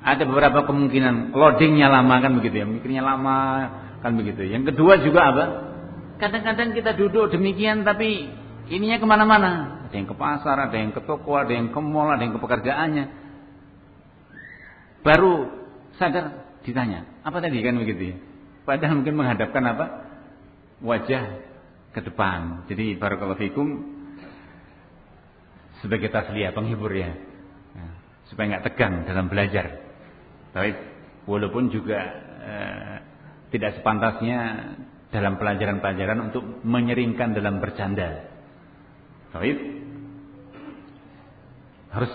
Ada beberapa kemungkinan loadingnya lama kan begitu ya, mikirnya lama kan begitu. Yang kedua juga apa? Kadang-kadang kita duduk demikian tapi ininya ke mana-mana. Ada yang ke pasar, ada yang ke toko, ada yang ke mall, ada yang ke pekerjaannya. Baru sadar ditanya, apa tadi kan begitu ya? Padahal mungkin menghadapkan apa? Wajah ke depan. Jadi barakallahu fikum sebagai tasliah penghibur ya. ya supaya nggak tegang dalam belajar. Tapi walaupun juga eh, tidak sepantasnya dalam pelajaran-pelajaran untuk menyeringkan dalam bercanda. Tapi harus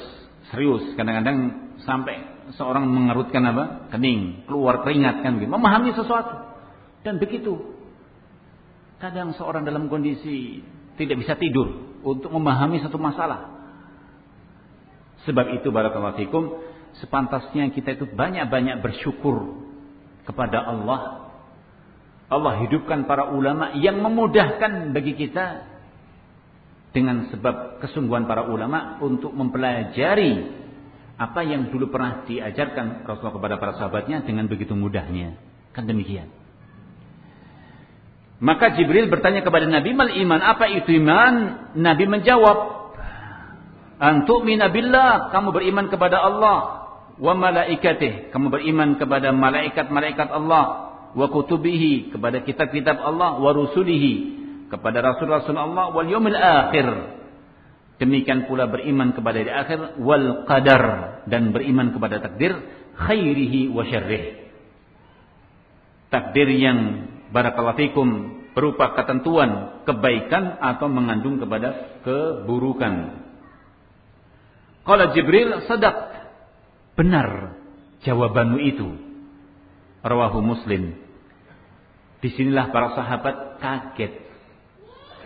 serius. Kadang-kadang sampai seorang mengerutkan apa? Kening, keluar keringat kan gitu. Memahami sesuatu. Dan begitu Kadang seorang dalam kondisi tidak bisa tidur untuk memahami satu masalah. Sebab itu barakallahu fikum, sepantasnya kita itu banyak-banyak bersyukur kepada Allah. Allah hidupkan para ulama yang memudahkan bagi kita dengan sebab kesungguhan para ulama untuk mempelajari apa yang dulu pernah diajarkan Rasulullah kepada para sahabatnya dengan begitu mudahnya. Kan demikian. Maka Jibril bertanya kepada Nabi, "Mal iman? Apa itu iman?" Nabi menjawab, "Antuk minabillah, kamu beriman kepada Allah, wa malaikatih, kamu beriman kepada malaikat-malaikat Allah, wa kutubihi, kepada kitab-kitab Allah, wa rusulihi, kepada rasul-rasul Allah, wal yaumil akhir." Demikian pula beriman kepada di akhir wal qadar dan beriman kepada takdir khairihi wa syarrih. Takdir yang barakallahu fikum berupa ketentuan kebaikan atau mengandung kepada keburukan. Kalau Jibril sedap benar jawabanmu itu. Rawahu Muslim. Di sinilah para sahabat kaget.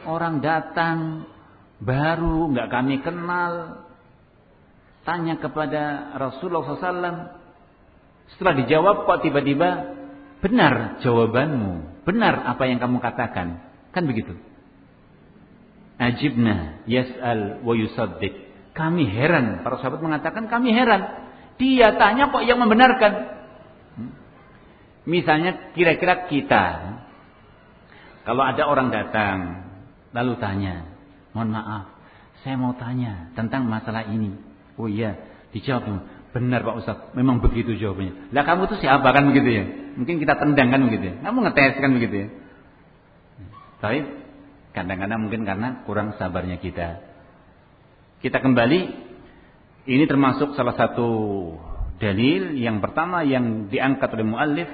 Orang datang baru nggak kami kenal tanya kepada Rasulullah SAW. Setelah dijawab kok tiba-tiba benar jawabanmu. Benar apa yang kamu katakan. Kan begitu. Ajibna yas'al wa yusaddiq. Kami heran. Para sahabat mengatakan kami heran. Dia tanya kok yang membenarkan. Misalnya kira-kira kita. Kalau ada orang datang. Lalu tanya. Mohon maaf. Saya mau tanya tentang masalah ini. Oh iya. Dijawab. Benar Pak Ustaz, memang begitu jawabannya. Lah kamu tuh siapa kan begitu ya? Mungkin kita tendang kan begitu ya. Kamu ngetes kan begitu ya. Tapi kadang-kadang mungkin karena kurang sabarnya kita. Kita kembali ini termasuk salah satu dalil yang pertama yang diangkat oleh muallif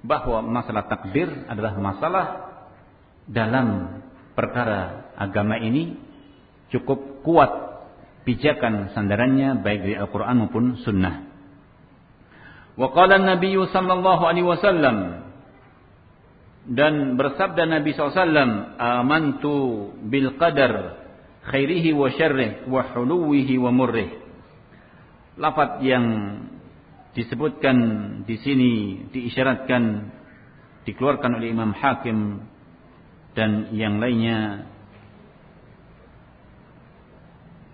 bahwa masalah takdir adalah masalah dalam perkara agama ini cukup kuat pijakan sandarannya baik dari Al-Quran maupun Sunnah. Wa qala Nabi sallallahu alaihi wasallam dan bersabda Nabi SAW amantu bil qadar khairihi wa syarrih wa huluwihi wa murrih lafaz yang disebutkan di sini diisyaratkan dikeluarkan oleh Imam Hakim dan yang lainnya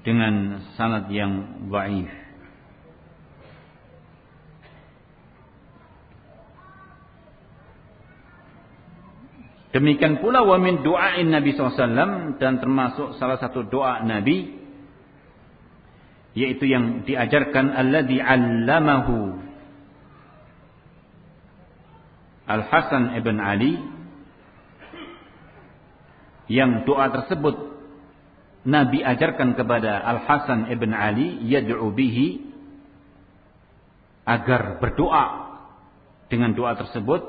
dengan sanad yang dhaif. Demikian pula wa min du'ain Nabi SAW dan termasuk salah satu doa Nabi yaitu yang diajarkan alladzi 'allamahu Al Hasan ibn Ali yang doa tersebut Nabi ajarkan kepada Al Hasan ibn Ali yad'u bihi agar berdoa dengan doa tersebut.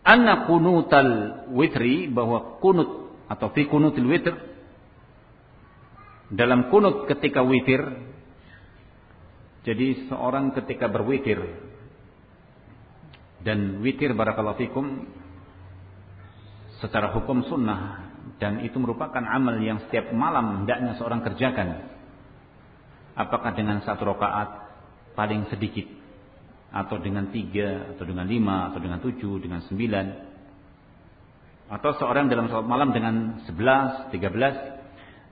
Anna kunutal witri bahwa kunut atau fi kunutil witr dalam kunut ketika witir jadi seorang ketika berwitir dan witir barakallahu fikum secara hukum sunnah dan itu merupakan amal yang setiap malam hendaknya seorang kerjakan. Apakah dengan satu rakaat paling sedikit atau dengan tiga atau dengan lima atau dengan tujuh dengan sembilan atau seorang dalam sholat malam dengan sebelas tiga belas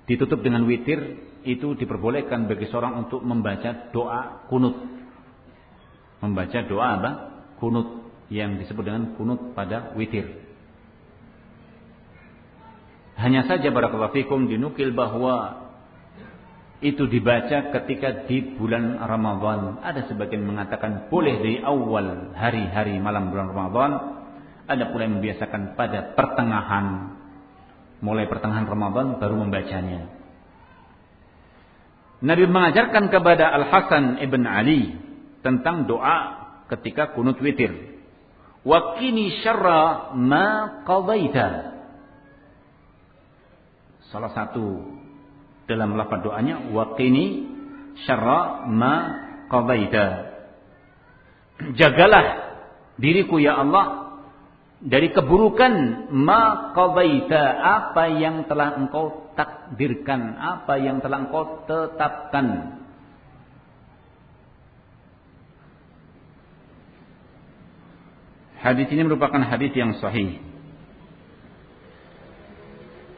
ditutup dengan witir itu diperbolehkan bagi seorang untuk membaca doa kunut membaca doa apa kunut yang disebut dengan kunut pada witir hanya saja barakallahu fikum dinukil bahwa itu dibaca ketika di bulan Ramadan. Ada sebagian mengatakan boleh dari awal hari-hari malam bulan Ramadan. Ada pula yang membiasakan pada pertengahan. Mulai pertengahan Ramadan baru membacanya. Nabi mengajarkan kepada Al-Hasan ibn Ali tentang doa ketika kunut witir. Wakini syarra ma qadaita. Salah satu dalam lafaz doanya waqini syarra ma qadaita. Jagalah diriku ya Allah dari keburukan ma qadaita apa yang telah engkau takdirkan, apa yang telah engkau tetapkan. Hadis ini merupakan hadis yang sahih.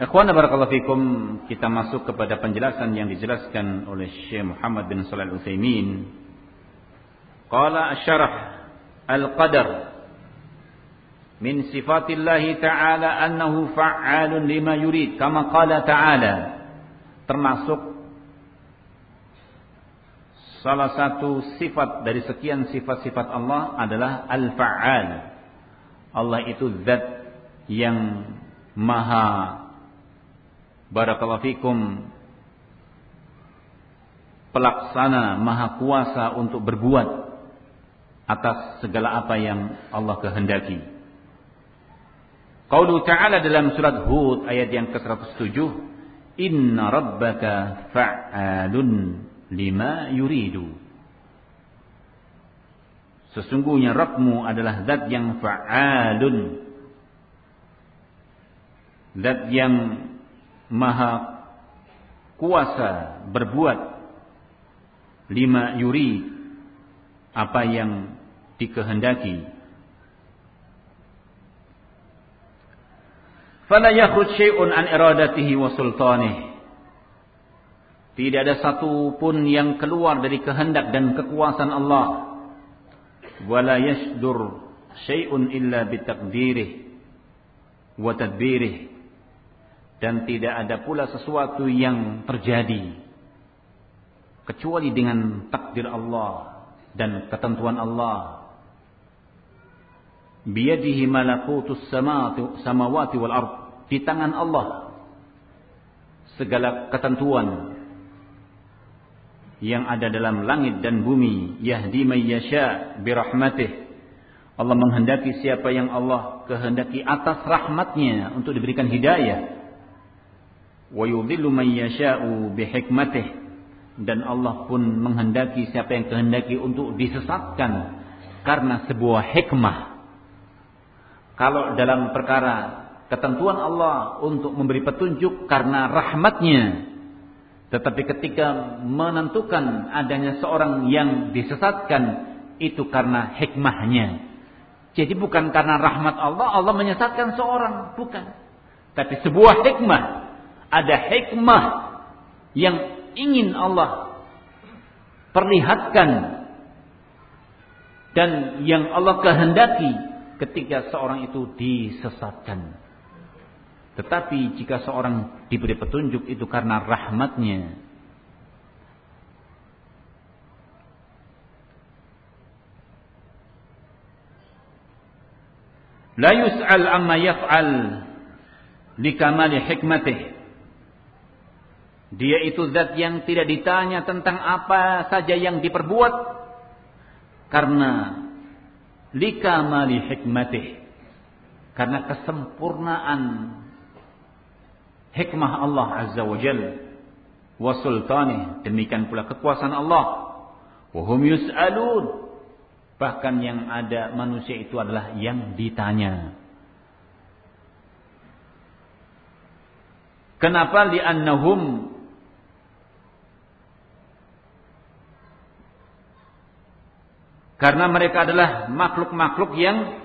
Ikhwan barakallahu fikum kita masuk kepada penjelasan yang dijelaskan oleh Syekh Muhammad bin Shalih Al-Utsaimin. Qala asy-syarah al-qadar min sifatillah ta'ala annahu fa'alun lima yurid kama qala ta'ala termasuk salah satu sifat dari sekian sifat-sifat Allah adalah al-fa'al. Allah itu zat yang maha barakallahu fikum pelaksana maha kuasa untuk berbuat atas segala apa yang Allah kehendaki. Qaulu ta'ala dalam surat Hud ayat yang ke-107, "Inna rabbaka fa'alun lima yuridu." Sesungguhnya Rabbmu adalah zat yang fa'alun. Zat yang maha kuasa berbuat lima yuri apa yang dikehendaki fala yakhruj syai'un an iradatihi wa sultanih tidak ada satu pun yang keluar dari kehendak dan kekuasaan Allah. Wala yashdur syai'un illa bitaqdirih wa tadbirih. Dan tidak ada pula sesuatu yang terjadi kecuali dengan takdir Allah dan ketentuan Allah. Biyadihi malakutus samawati wal ard di tangan Allah segala ketentuan yang ada dalam langit dan bumi. Yahdi may yasha birahmatih. Allah menghendaki siapa yang Allah kehendaki atas rahmatnya untuk diberikan hidayah. Wa yudhillu man yasha'u bihikmatih. Dan Allah pun menghendaki siapa yang kehendaki untuk disesatkan karena sebuah hikmah. Kalau dalam perkara ketentuan Allah untuk memberi petunjuk karena rahmatnya. Tetapi ketika menentukan adanya seorang yang disesatkan itu karena hikmahnya. Jadi bukan karena rahmat Allah Allah menyesatkan seorang. Bukan. Tapi sebuah hikmah. Ada hikmah yang ingin Allah perlihatkan dan yang Allah kehendaki ketika seorang itu disesatkan. Tetapi jika seorang diberi petunjuk itu karena rahmatnya. la yus'al amma yaf'al likamali hikmatih. Dia itu zat yang tidak ditanya tentang apa saja yang diperbuat karena likamali hikmatih. Karena kesempurnaan hikmah Allah Azza wa Jalla wa sultanih. Demikian pula kekuasaan Allah. Wahum yus'alun. Bahkan yang ada manusia itu adalah yang ditanya. Kenapa li'annahum Karena mereka adalah makhluk-makhluk yang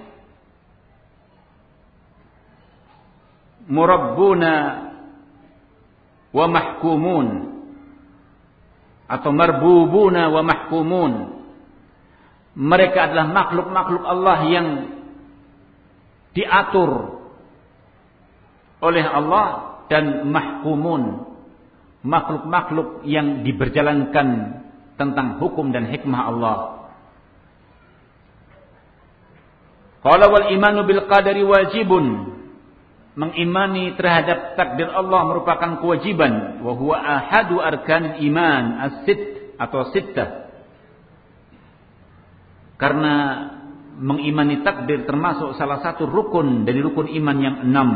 murabbuna wa mahkumun atau marbubuna wa mahkumun. Mereka adalah makhluk-makhluk Allah yang diatur oleh Allah dan mahkumun makhluk-makhluk yang diberjalankan tentang hukum dan hikmah Allah. Qala wal imanu bil qadari wajibun. Mengimani terhadap takdir Allah merupakan kewajiban. Wa huwa ahadu arkanil iman as-sitt atau sittah. Karena mengimani takdir termasuk salah satu rukun dari rukun iman yang enam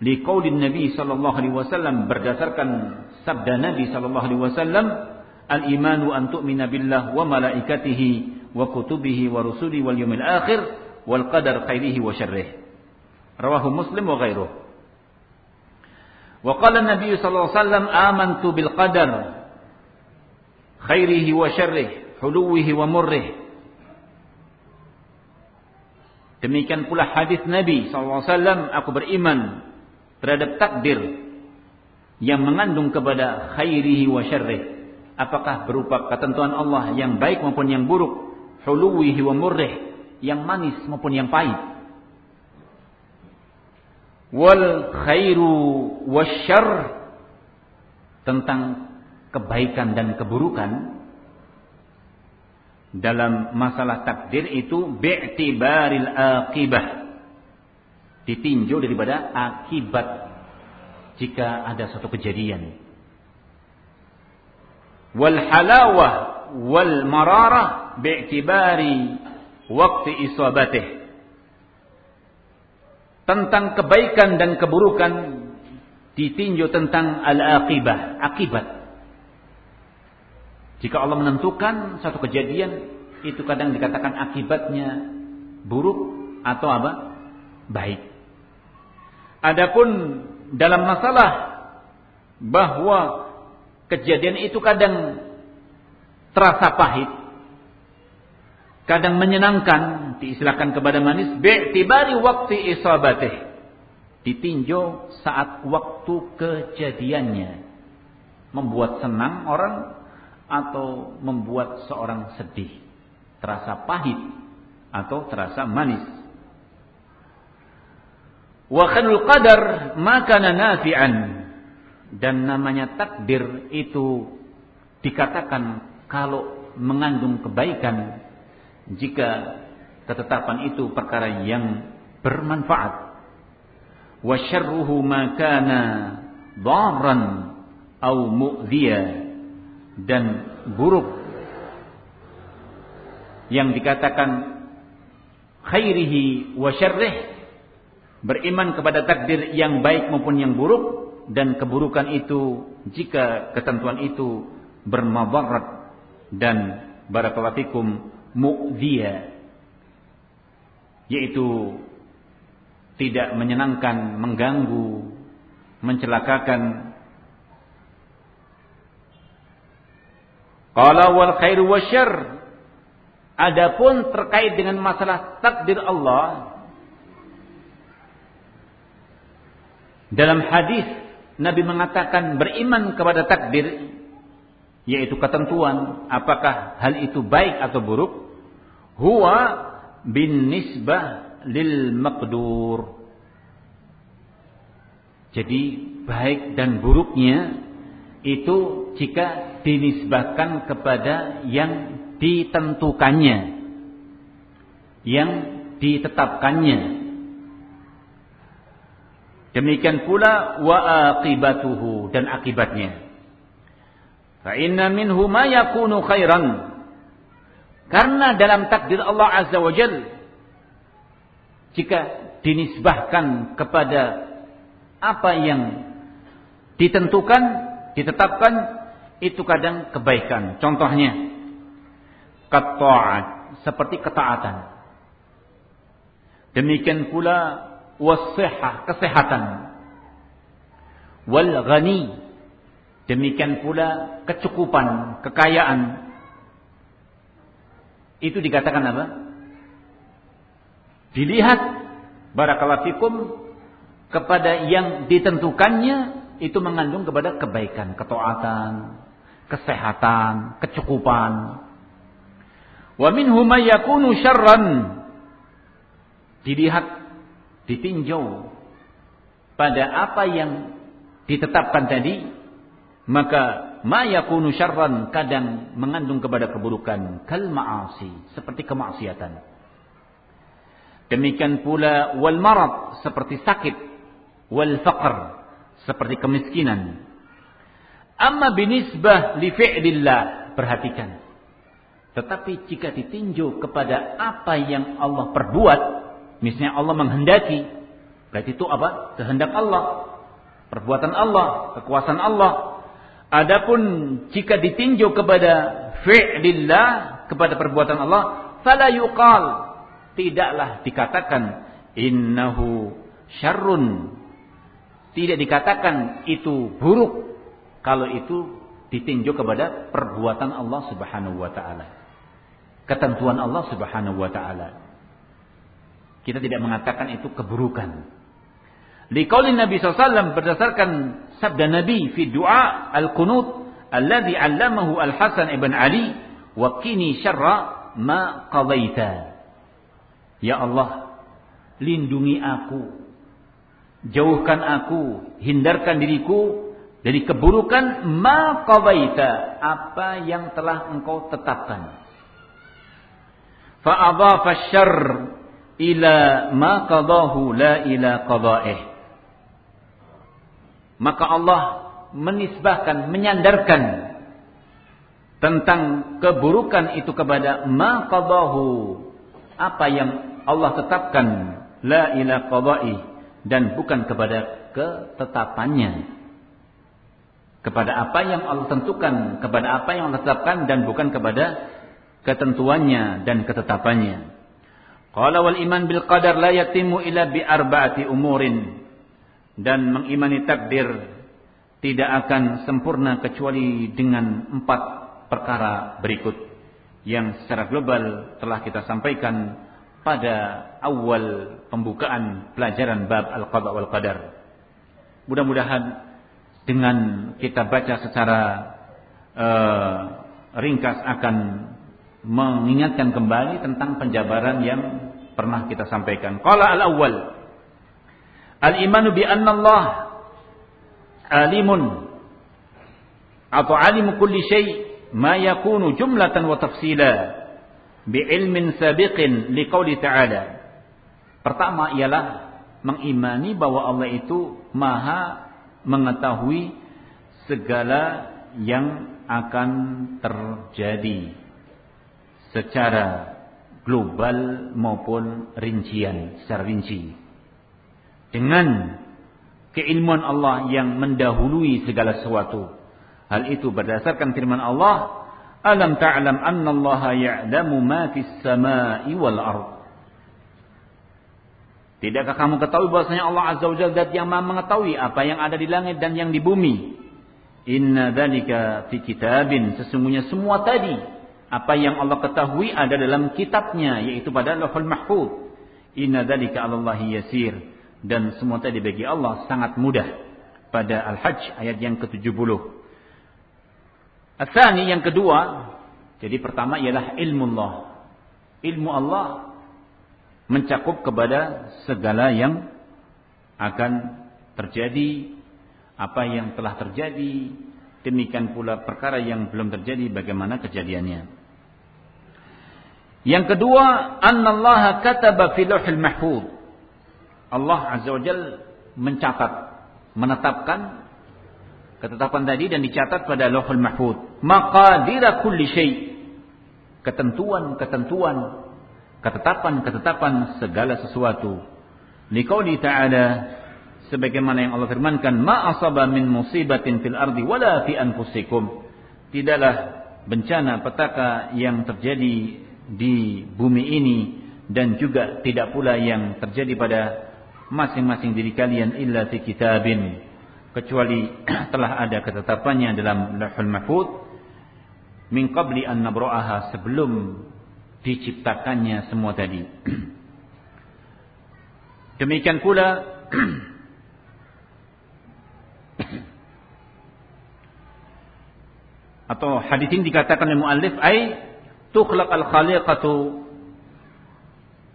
liqaulin Nabi sallallahu alaihi wasallam berdasarkan sabda Nabi sallallahu alaihi wasallam al-imanu an tu'mina billah wa malaikatihi wa kutubihi wa rusulihi wal yawmil akhir wal qadar khairihi wa syarrih rawahu muslim wa ghairuh wa qala an-nabi sallallahu alaihi wasallam amantu bil qadar khairihi wa syarrih huluwihi wa murrih Demikian pula hadis Nabi SAW, aku beriman terhadap takdir yang mengandung kepada khairihi wa syarrih. Apakah berupa ketentuan Allah yang baik maupun yang buruk, huluwihi wa murrih, yang manis maupun yang pahit. Wal khairu wasyarr tentang kebaikan dan keburukan dalam masalah takdir itu bi'tibaril aqibah ditinjau daripada akibat jika ada suatu kejadian. Wal halawah wal mararah bi'tibari waktu isabatih. Tentang kebaikan dan keburukan ditinjau tentang al-aqibah, akibat. Jika Allah menentukan satu kejadian, itu kadang dikatakan akibatnya buruk atau apa? Baik. Adapun dalam masalah bahwa kejadian itu kadang terasa pahit, kadang menyenangkan, diistilahkan kepada manis, bi'tibari waktu isabatih. Ditinjau saat waktu kejadiannya. Membuat senang orang atau membuat seorang sedih. Terasa pahit atau terasa manis. Wa khanul qadar makana nafi'an. Dan namanya takdir itu dikatakan kalau mengandung kebaikan jika ketetapan itu perkara yang bermanfaat. Wa syarruhu makana dharran au mu'dhiya dan buruk yang dikatakan khairihi wa syarrih beriman kepada takdir yang baik maupun yang buruk dan keburukan itu jika ketentuan itu bermadarat dan barakallahu fikum mu'dhiya yaitu tidak menyenangkan, mengganggu, mencelakakan. Qala wal khairu wasyarr. Adapun terkait dengan masalah takdir Allah, Dalam hadis Nabi mengatakan beriman kepada takdir yaitu ketentuan apakah hal itu baik atau buruk huwa bin nisbah lil maqdur jadi baik dan buruknya itu jika dinisbahkan kepada yang ditentukannya yang ditetapkannya. Demikian pula wa aqibatuhu dan akibatnya. Fa inna minhu ma yakunu khairan. Karena dalam takdir Allah Azza wa Jal jika dinisbahkan kepada apa yang ditentukan, ditetapkan itu kadang kebaikan. Contohnya ketaat seperti ketaatan. Demikian pula wasihah, kesehatan. Wal ghani. Demikian pula kecukupan, kekayaan. Itu dikatakan apa? Dilihat barakallahu fikum kepada yang ditentukannya itu mengandung kepada kebaikan, ketaatan, kesehatan, kecukupan. Wa minhum yakunu syarran. Dilihat ditinjau pada apa yang ditetapkan tadi, maka ma yakunu syarran kadang mengandung kepada keburukan kal ma'asi seperti kemaksiatan. Demikian pula wal marad seperti sakit, wal faqr seperti kemiskinan. Amma binisbah li fi'lillah, perhatikan. Tetapi jika ditinjau kepada apa yang Allah perbuat, Misalnya Allah menghendaki. Berarti itu apa? Kehendak Allah. Perbuatan Allah. Kekuasaan Allah. Adapun jika ditinjau kepada fi'lillah. Kepada perbuatan Allah. Fala yuqal. Tidaklah dikatakan. Innahu syarrun. Tidak dikatakan itu buruk. Kalau itu ditinjau kepada perbuatan Allah subhanahu wa ta'ala. Ketentuan Allah subhanahu wa ta'ala. Kita tidak mengatakan itu keburukan. Liqaulin Nabi SAW berdasarkan sabda Nabi fi doa al-qunut alladhi 'allamahu Al-Hasan ibn Ali wa qini syarra ma qadaita. Ya Allah, lindungi aku. Jauhkan aku, hindarkan diriku dari keburukan ma qadaita, apa yang telah engkau tetapkan. Fa adhafa syarr ila ma qadahu la ila qada'ih. Maka Allah menisbahkan, menyandarkan tentang keburukan itu kepada ma apa yang Allah tetapkan la ila qada'i dan bukan kepada ketetapannya kepada apa yang Allah tentukan kepada apa yang Allah tetapkan dan bukan kepada ketentuannya dan ketetapannya Qala wal iman bil qadar la yatimu illa bi arba'ati umurin. Dan mengimani takdir tidak akan sempurna kecuali dengan empat perkara berikut yang secara global telah kita sampaikan pada awal pembukaan pelajaran bab al-qada wal qadar. Mudah-mudahan dengan kita baca secara uh, ringkas akan mengingatkan kembali tentang penjabaran yang pernah kita sampaikan. Qala al-awwal Al-imanu bi anna Allah alimun atau alimu kulli syai ma yakunu jumlatan wa tafsila bi ilmin sabiqin liqauli ta'ala. Pertama ialah mengimani bahwa Allah itu maha mengetahui segala yang akan terjadi secara global maupun rincian secara rinci. Dengan keilmuan Allah yang mendahului segala sesuatu. Hal itu berdasarkan firman Allah, "Alam ta'lam anna Allah ya'lamu ma fis sama'i wal ard." Tidakkah kamu ketahui bahwasanya Allah Azza wa Jalla zat yang Maha mengetahui apa yang ada di langit dan yang di bumi? Inna dzalika fi kitabin, sesungguhnya semua tadi apa yang Allah ketahui ada dalam kitabnya yaitu pada Lauhul Mahfuz. Inna dzalika 'alallahi yasir dan semua tadi bagi Allah sangat mudah. Pada Al-Hajj ayat yang ke-70. Asani yang kedua, jadi pertama ialah ilmu Allah. Ilmu Allah mencakup kepada segala yang akan terjadi, apa yang telah terjadi, demikian pula perkara yang belum terjadi bagaimana kejadiannya. Yang kedua, annallaha kataba fi lauhil mahfuz. Allah Azza wa Jal mencatat, menetapkan ketetapan tadi dan dicatat pada lauhul mahfuz. Maqadira kulli syai. Ketentuan-ketentuan, ketetapan-ketetapan segala sesuatu. Liqauli ta'ala sebagaimana yang Allah firmankan, "Ma asaba min musibatin fil ardi wala fi anfusikum." Tidaklah bencana petaka yang terjadi di bumi ini dan juga tidak pula yang terjadi pada masing-masing diri kalian illa fi kitabin kecuali telah ada ketetapannya dalam Lauhul Mahfuz min qabli an nabra'aha sebelum diciptakannya semua tadi. Demikian pula atau hadis ini dikatakan oleh muallif ai tukhlaq al khaliqatu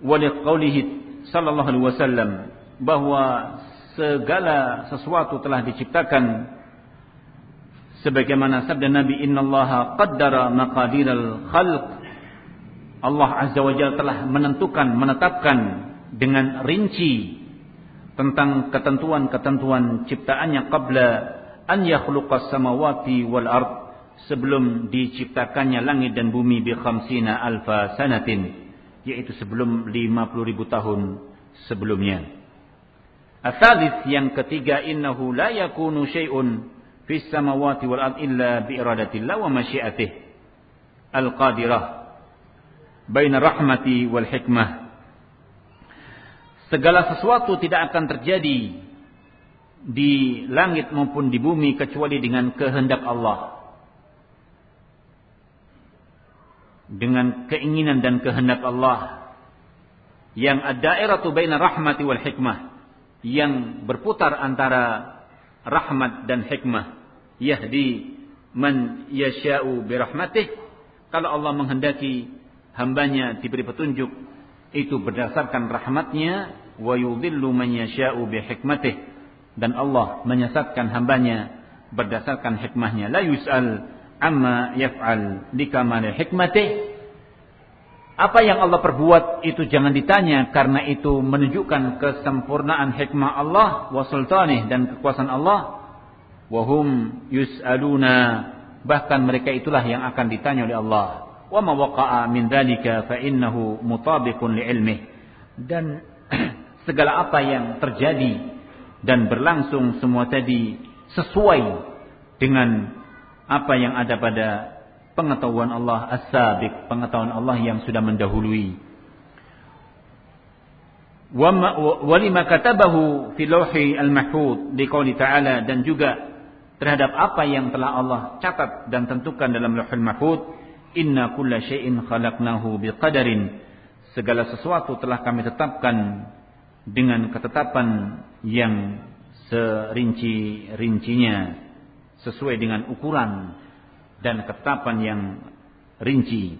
wa liqaulihi sallallahu alaihi wasallam bahwa segala sesuatu telah diciptakan sebagaimana sabda Nabi innallaha qaddara maqadiral khalq. Allah azza wa jalla telah menentukan menetapkan dengan rinci tentang ketentuan-ketentuan ciptaannya qabla an yakhluqas samawati wal ard sebelum diciptakannya langit dan bumi bi khamsina alfa sanatin yaitu sebelum 50 ribu tahun sebelumnya Asalis yang ketiga innahu la yakunu syai'un fis samawati wal ard illa bi iradatillah wa masyiatih al-qadirah baina rahmati wal hikmah. Segala sesuatu tidak akan terjadi di langit maupun di bumi kecuali dengan kehendak Allah. Dengan keinginan dan kehendak Allah yang ad-dairatu baina rahmati wal hikmah yang berputar antara rahmat dan hikmah. Yahdi man yasha'u birahmatih. Kalau Allah menghendaki hambanya diberi petunjuk, itu berdasarkan rahmatnya. Wa yudhillu man yasha'u bihikmatih. Dan Allah menyesatkan hambanya berdasarkan hikmahnya. La yus'al amma yaf'al likamali hikmatih apa yang Allah perbuat itu jangan ditanya karena itu menunjukkan kesempurnaan hikmah Allah wa sultanih dan kekuasaan Allah. Wahum yus'aluna bahkan mereka itulah yang akan ditanya oleh Allah. Wa ma waqa'a min dzalika fa innahu mutabiqun li ilmih. Dan segala apa yang terjadi dan berlangsung semua tadi sesuai dengan apa yang ada pada pengetahuan Allah as-sabiq, pengetahuan Allah yang sudah mendahului. Walima katabahu fi lauhi al-mahfud liqauli ta'ala dan juga terhadap apa yang telah Allah catat dan tentukan dalam lauhul mahfud inna kulla syai'in khalaqnahu biqadarin segala sesuatu telah kami tetapkan dengan ketetapan yang serinci-rincinya sesuai dengan ukuran dan ketetapan yang rinci.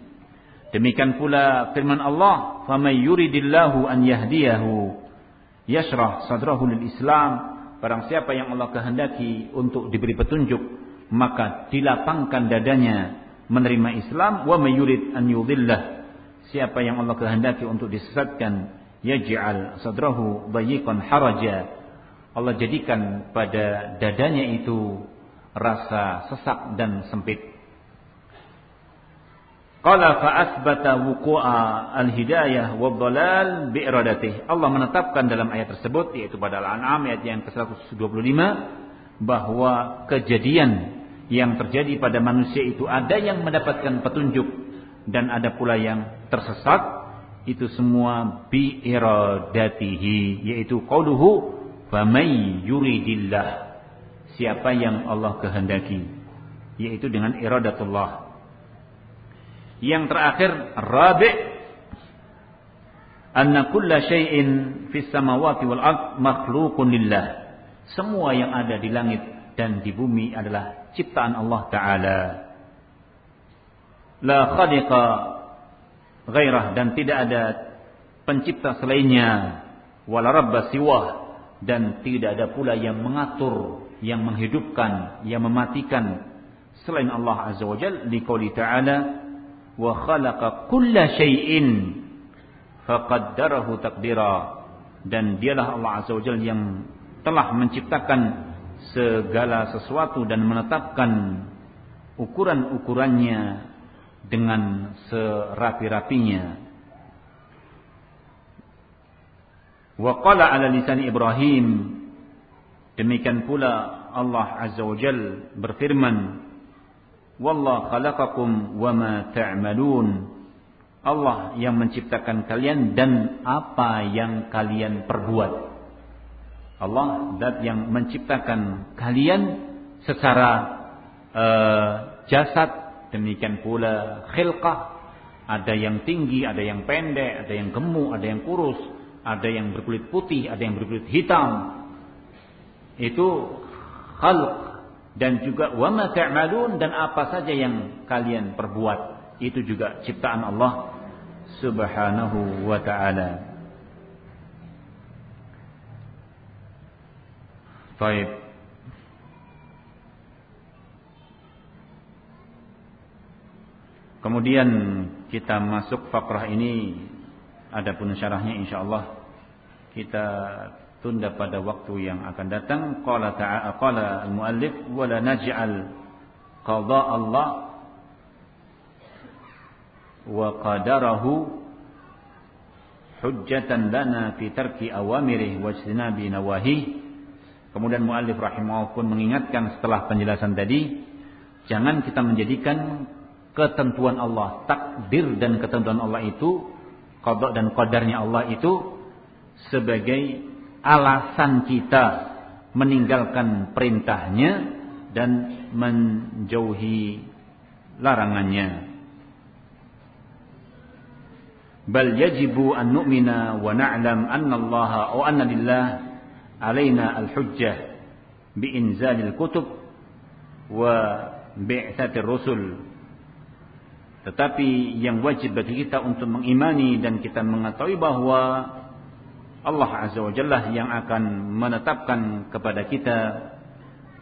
Demikian pula firman Allah, "Faman yuridillahu an yahdiyahu yashrah sadrahu lil Islam." Barang siapa yang Allah kehendaki untuk diberi petunjuk, maka dilapangkan dadanya menerima Islam. Wa may yurid an yudhillah. Siapa yang Allah kehendaki untuk disesatkan, yaj'al sadrahu dayiqan haraja. Allah jadikan pada dadanya itu rasa sesak dan sempit. Qala fa asbata wuqu'a al-hidayah wa dhalal bi iradatih. Allah menetapkan dalam ayat tersebut yaitu pada Al-An'am ayat yang ke-125 bahwa kejadian yang terjadi pada manusia itu ada yang mendapatkan petunjuk dan ada pula yang tersesat. Itu semua bi iradatihi yaitu qauluhu famay yuridillah. Siapa yang Allah kehendaki? Yaitu dengan iradatullah yang terakhir, rabi' anna kulla syai'in fis samawati wal ard makhluqun lillah. Semua yang ada di langit dan di bumi adalah ciptaan Allah taala. La khaliqa ghairah dan tidak ada pencipta selainnya wala rabba siwah dan tidak ada pula yang mengatur, yang menghidupkan, yang mematikan selain Allah Azza wa Jalla liqouli ta'ala wa khalaqa kulla syai'in faqaddarahu taqdira. Dan dialah Allah azza wajalla yang telah menciptakan segala sesuatu dan menetapkan ukuran-ukurannya dengan serapi-rapinya. Wa qala ala lisan Ibrahim demikian pula Allah azza wajalla berfirman wallah khalaqakum wama ta'malun Allah yang menciptakan kalian dan apa yang kalian perbuat. Allah zat yang menciptakan kalian secara uh, jasad, demikian pula khilqah. Ada yang tinggi, ada yang pendek, ada yang gemuk, ada yang kurus, ada yang berkulit putih, ada yang berkulit hitam. Itu khalq dan juga wama ta'malun dan apa saja yang kalian perbuat itu juga ciptaan Allah Subhanahu wa taala. Baik. Kemudian kita masuk fakrah ini adapun syarahnya insyaallah kita tunda pada waktu yang akan datang. Qala ta'ala qala al-muallif wa la naj'al qada Allah wa qadarahu hujjatan lana fi tarki awamirih wa ijtinabi nawahi. Kemudian muallif rahimahullah pun mengingatkan setelah penjelasan tadi jangan kita menjadikan ketentuan Allah takdir dan ketentuan Allah itu qada dan qadarnya Allah itu sebagai alasan kita meninggalkan perintahnya dan menjauhi larangannya. Bal yajibu an nu'mina wa na'lam anna Allah wa anna lillah alaina al-hujjah bi inzalil kutub wa bi'tsatir rusul. Tetapi yang wajib bagi kita untuk mengimani dan kita mengetahui bahwa Allah Azza wa Jalla yang akan menetapkan kepada kita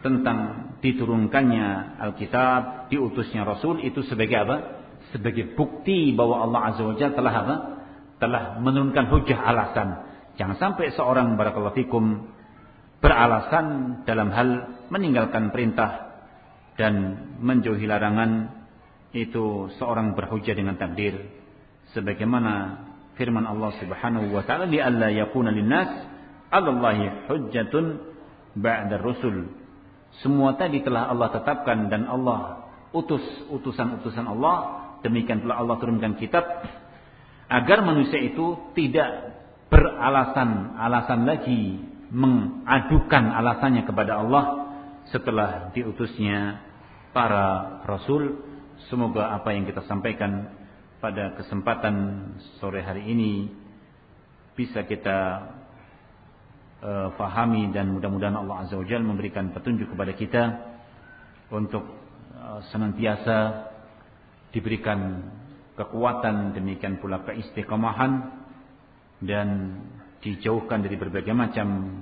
tentang diturunkannya Alkitab, diutusnya Rasul itu sebagai apa? Sebagai bukti bahwa Allah Azza wa Jalla telah apa? Telah menurunkan hujah alasan. Jangan sampai seorang barakallahu fikum beralasan dalam hal meninggalkan perintah dan menjauhi larangan itu seorang berhujah dengan takdir sebagaimana firman Allah Subhanahu wa taala li alla yakuna linnas 'alallahi hujjatun ba'da rusul. Semua tadi telah Allah tetapkan dan Allah utus utusan-utusan Allah, demikian pula Allah turunkan kitab agar manusia itu tidak beralasan alasan lagi mengadukan alasannya kepada Allah setelah diutusnya para rasul. Semoga apa yang kita sampaikan pada kesempatan sore hari ini bisa kita uh, fahami dan mudah-mudahan Allah Azza wa Jalla memberikan petunjuk kepada kita untuk uh, senantiasa diberikan kekuatan demikian pula keistiqomahan dan dijauhkan dari berbagai macam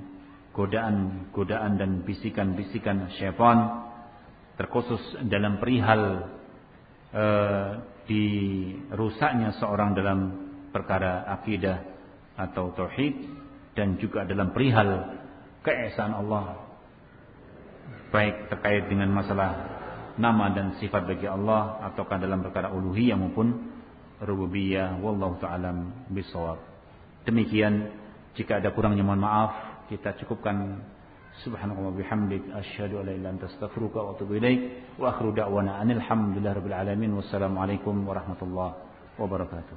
godaan-godaan dan bisikan-bisikan syaitan terkhusus dalam perihal uh, dirusaknya seorang dalam perkara akidah atau tauhid dan juga dalam perihal keesaan Allah baik terkait dengan masalah nama dan sifat bagi Allah ataukah dalam perkara uluhiyah maupun rububiyah wallahu taala bisawab. Demikian jika ada kurangnya mohon maaf kita cukupkan سبحانك اللهم وبحمدك أشهد أن لا إله إلا أنت أستغفرك وأتوب إليك وآخر دعوانا أن الحمد لله رب العالمين والسلام عليكم ورحمة الله وبركاته.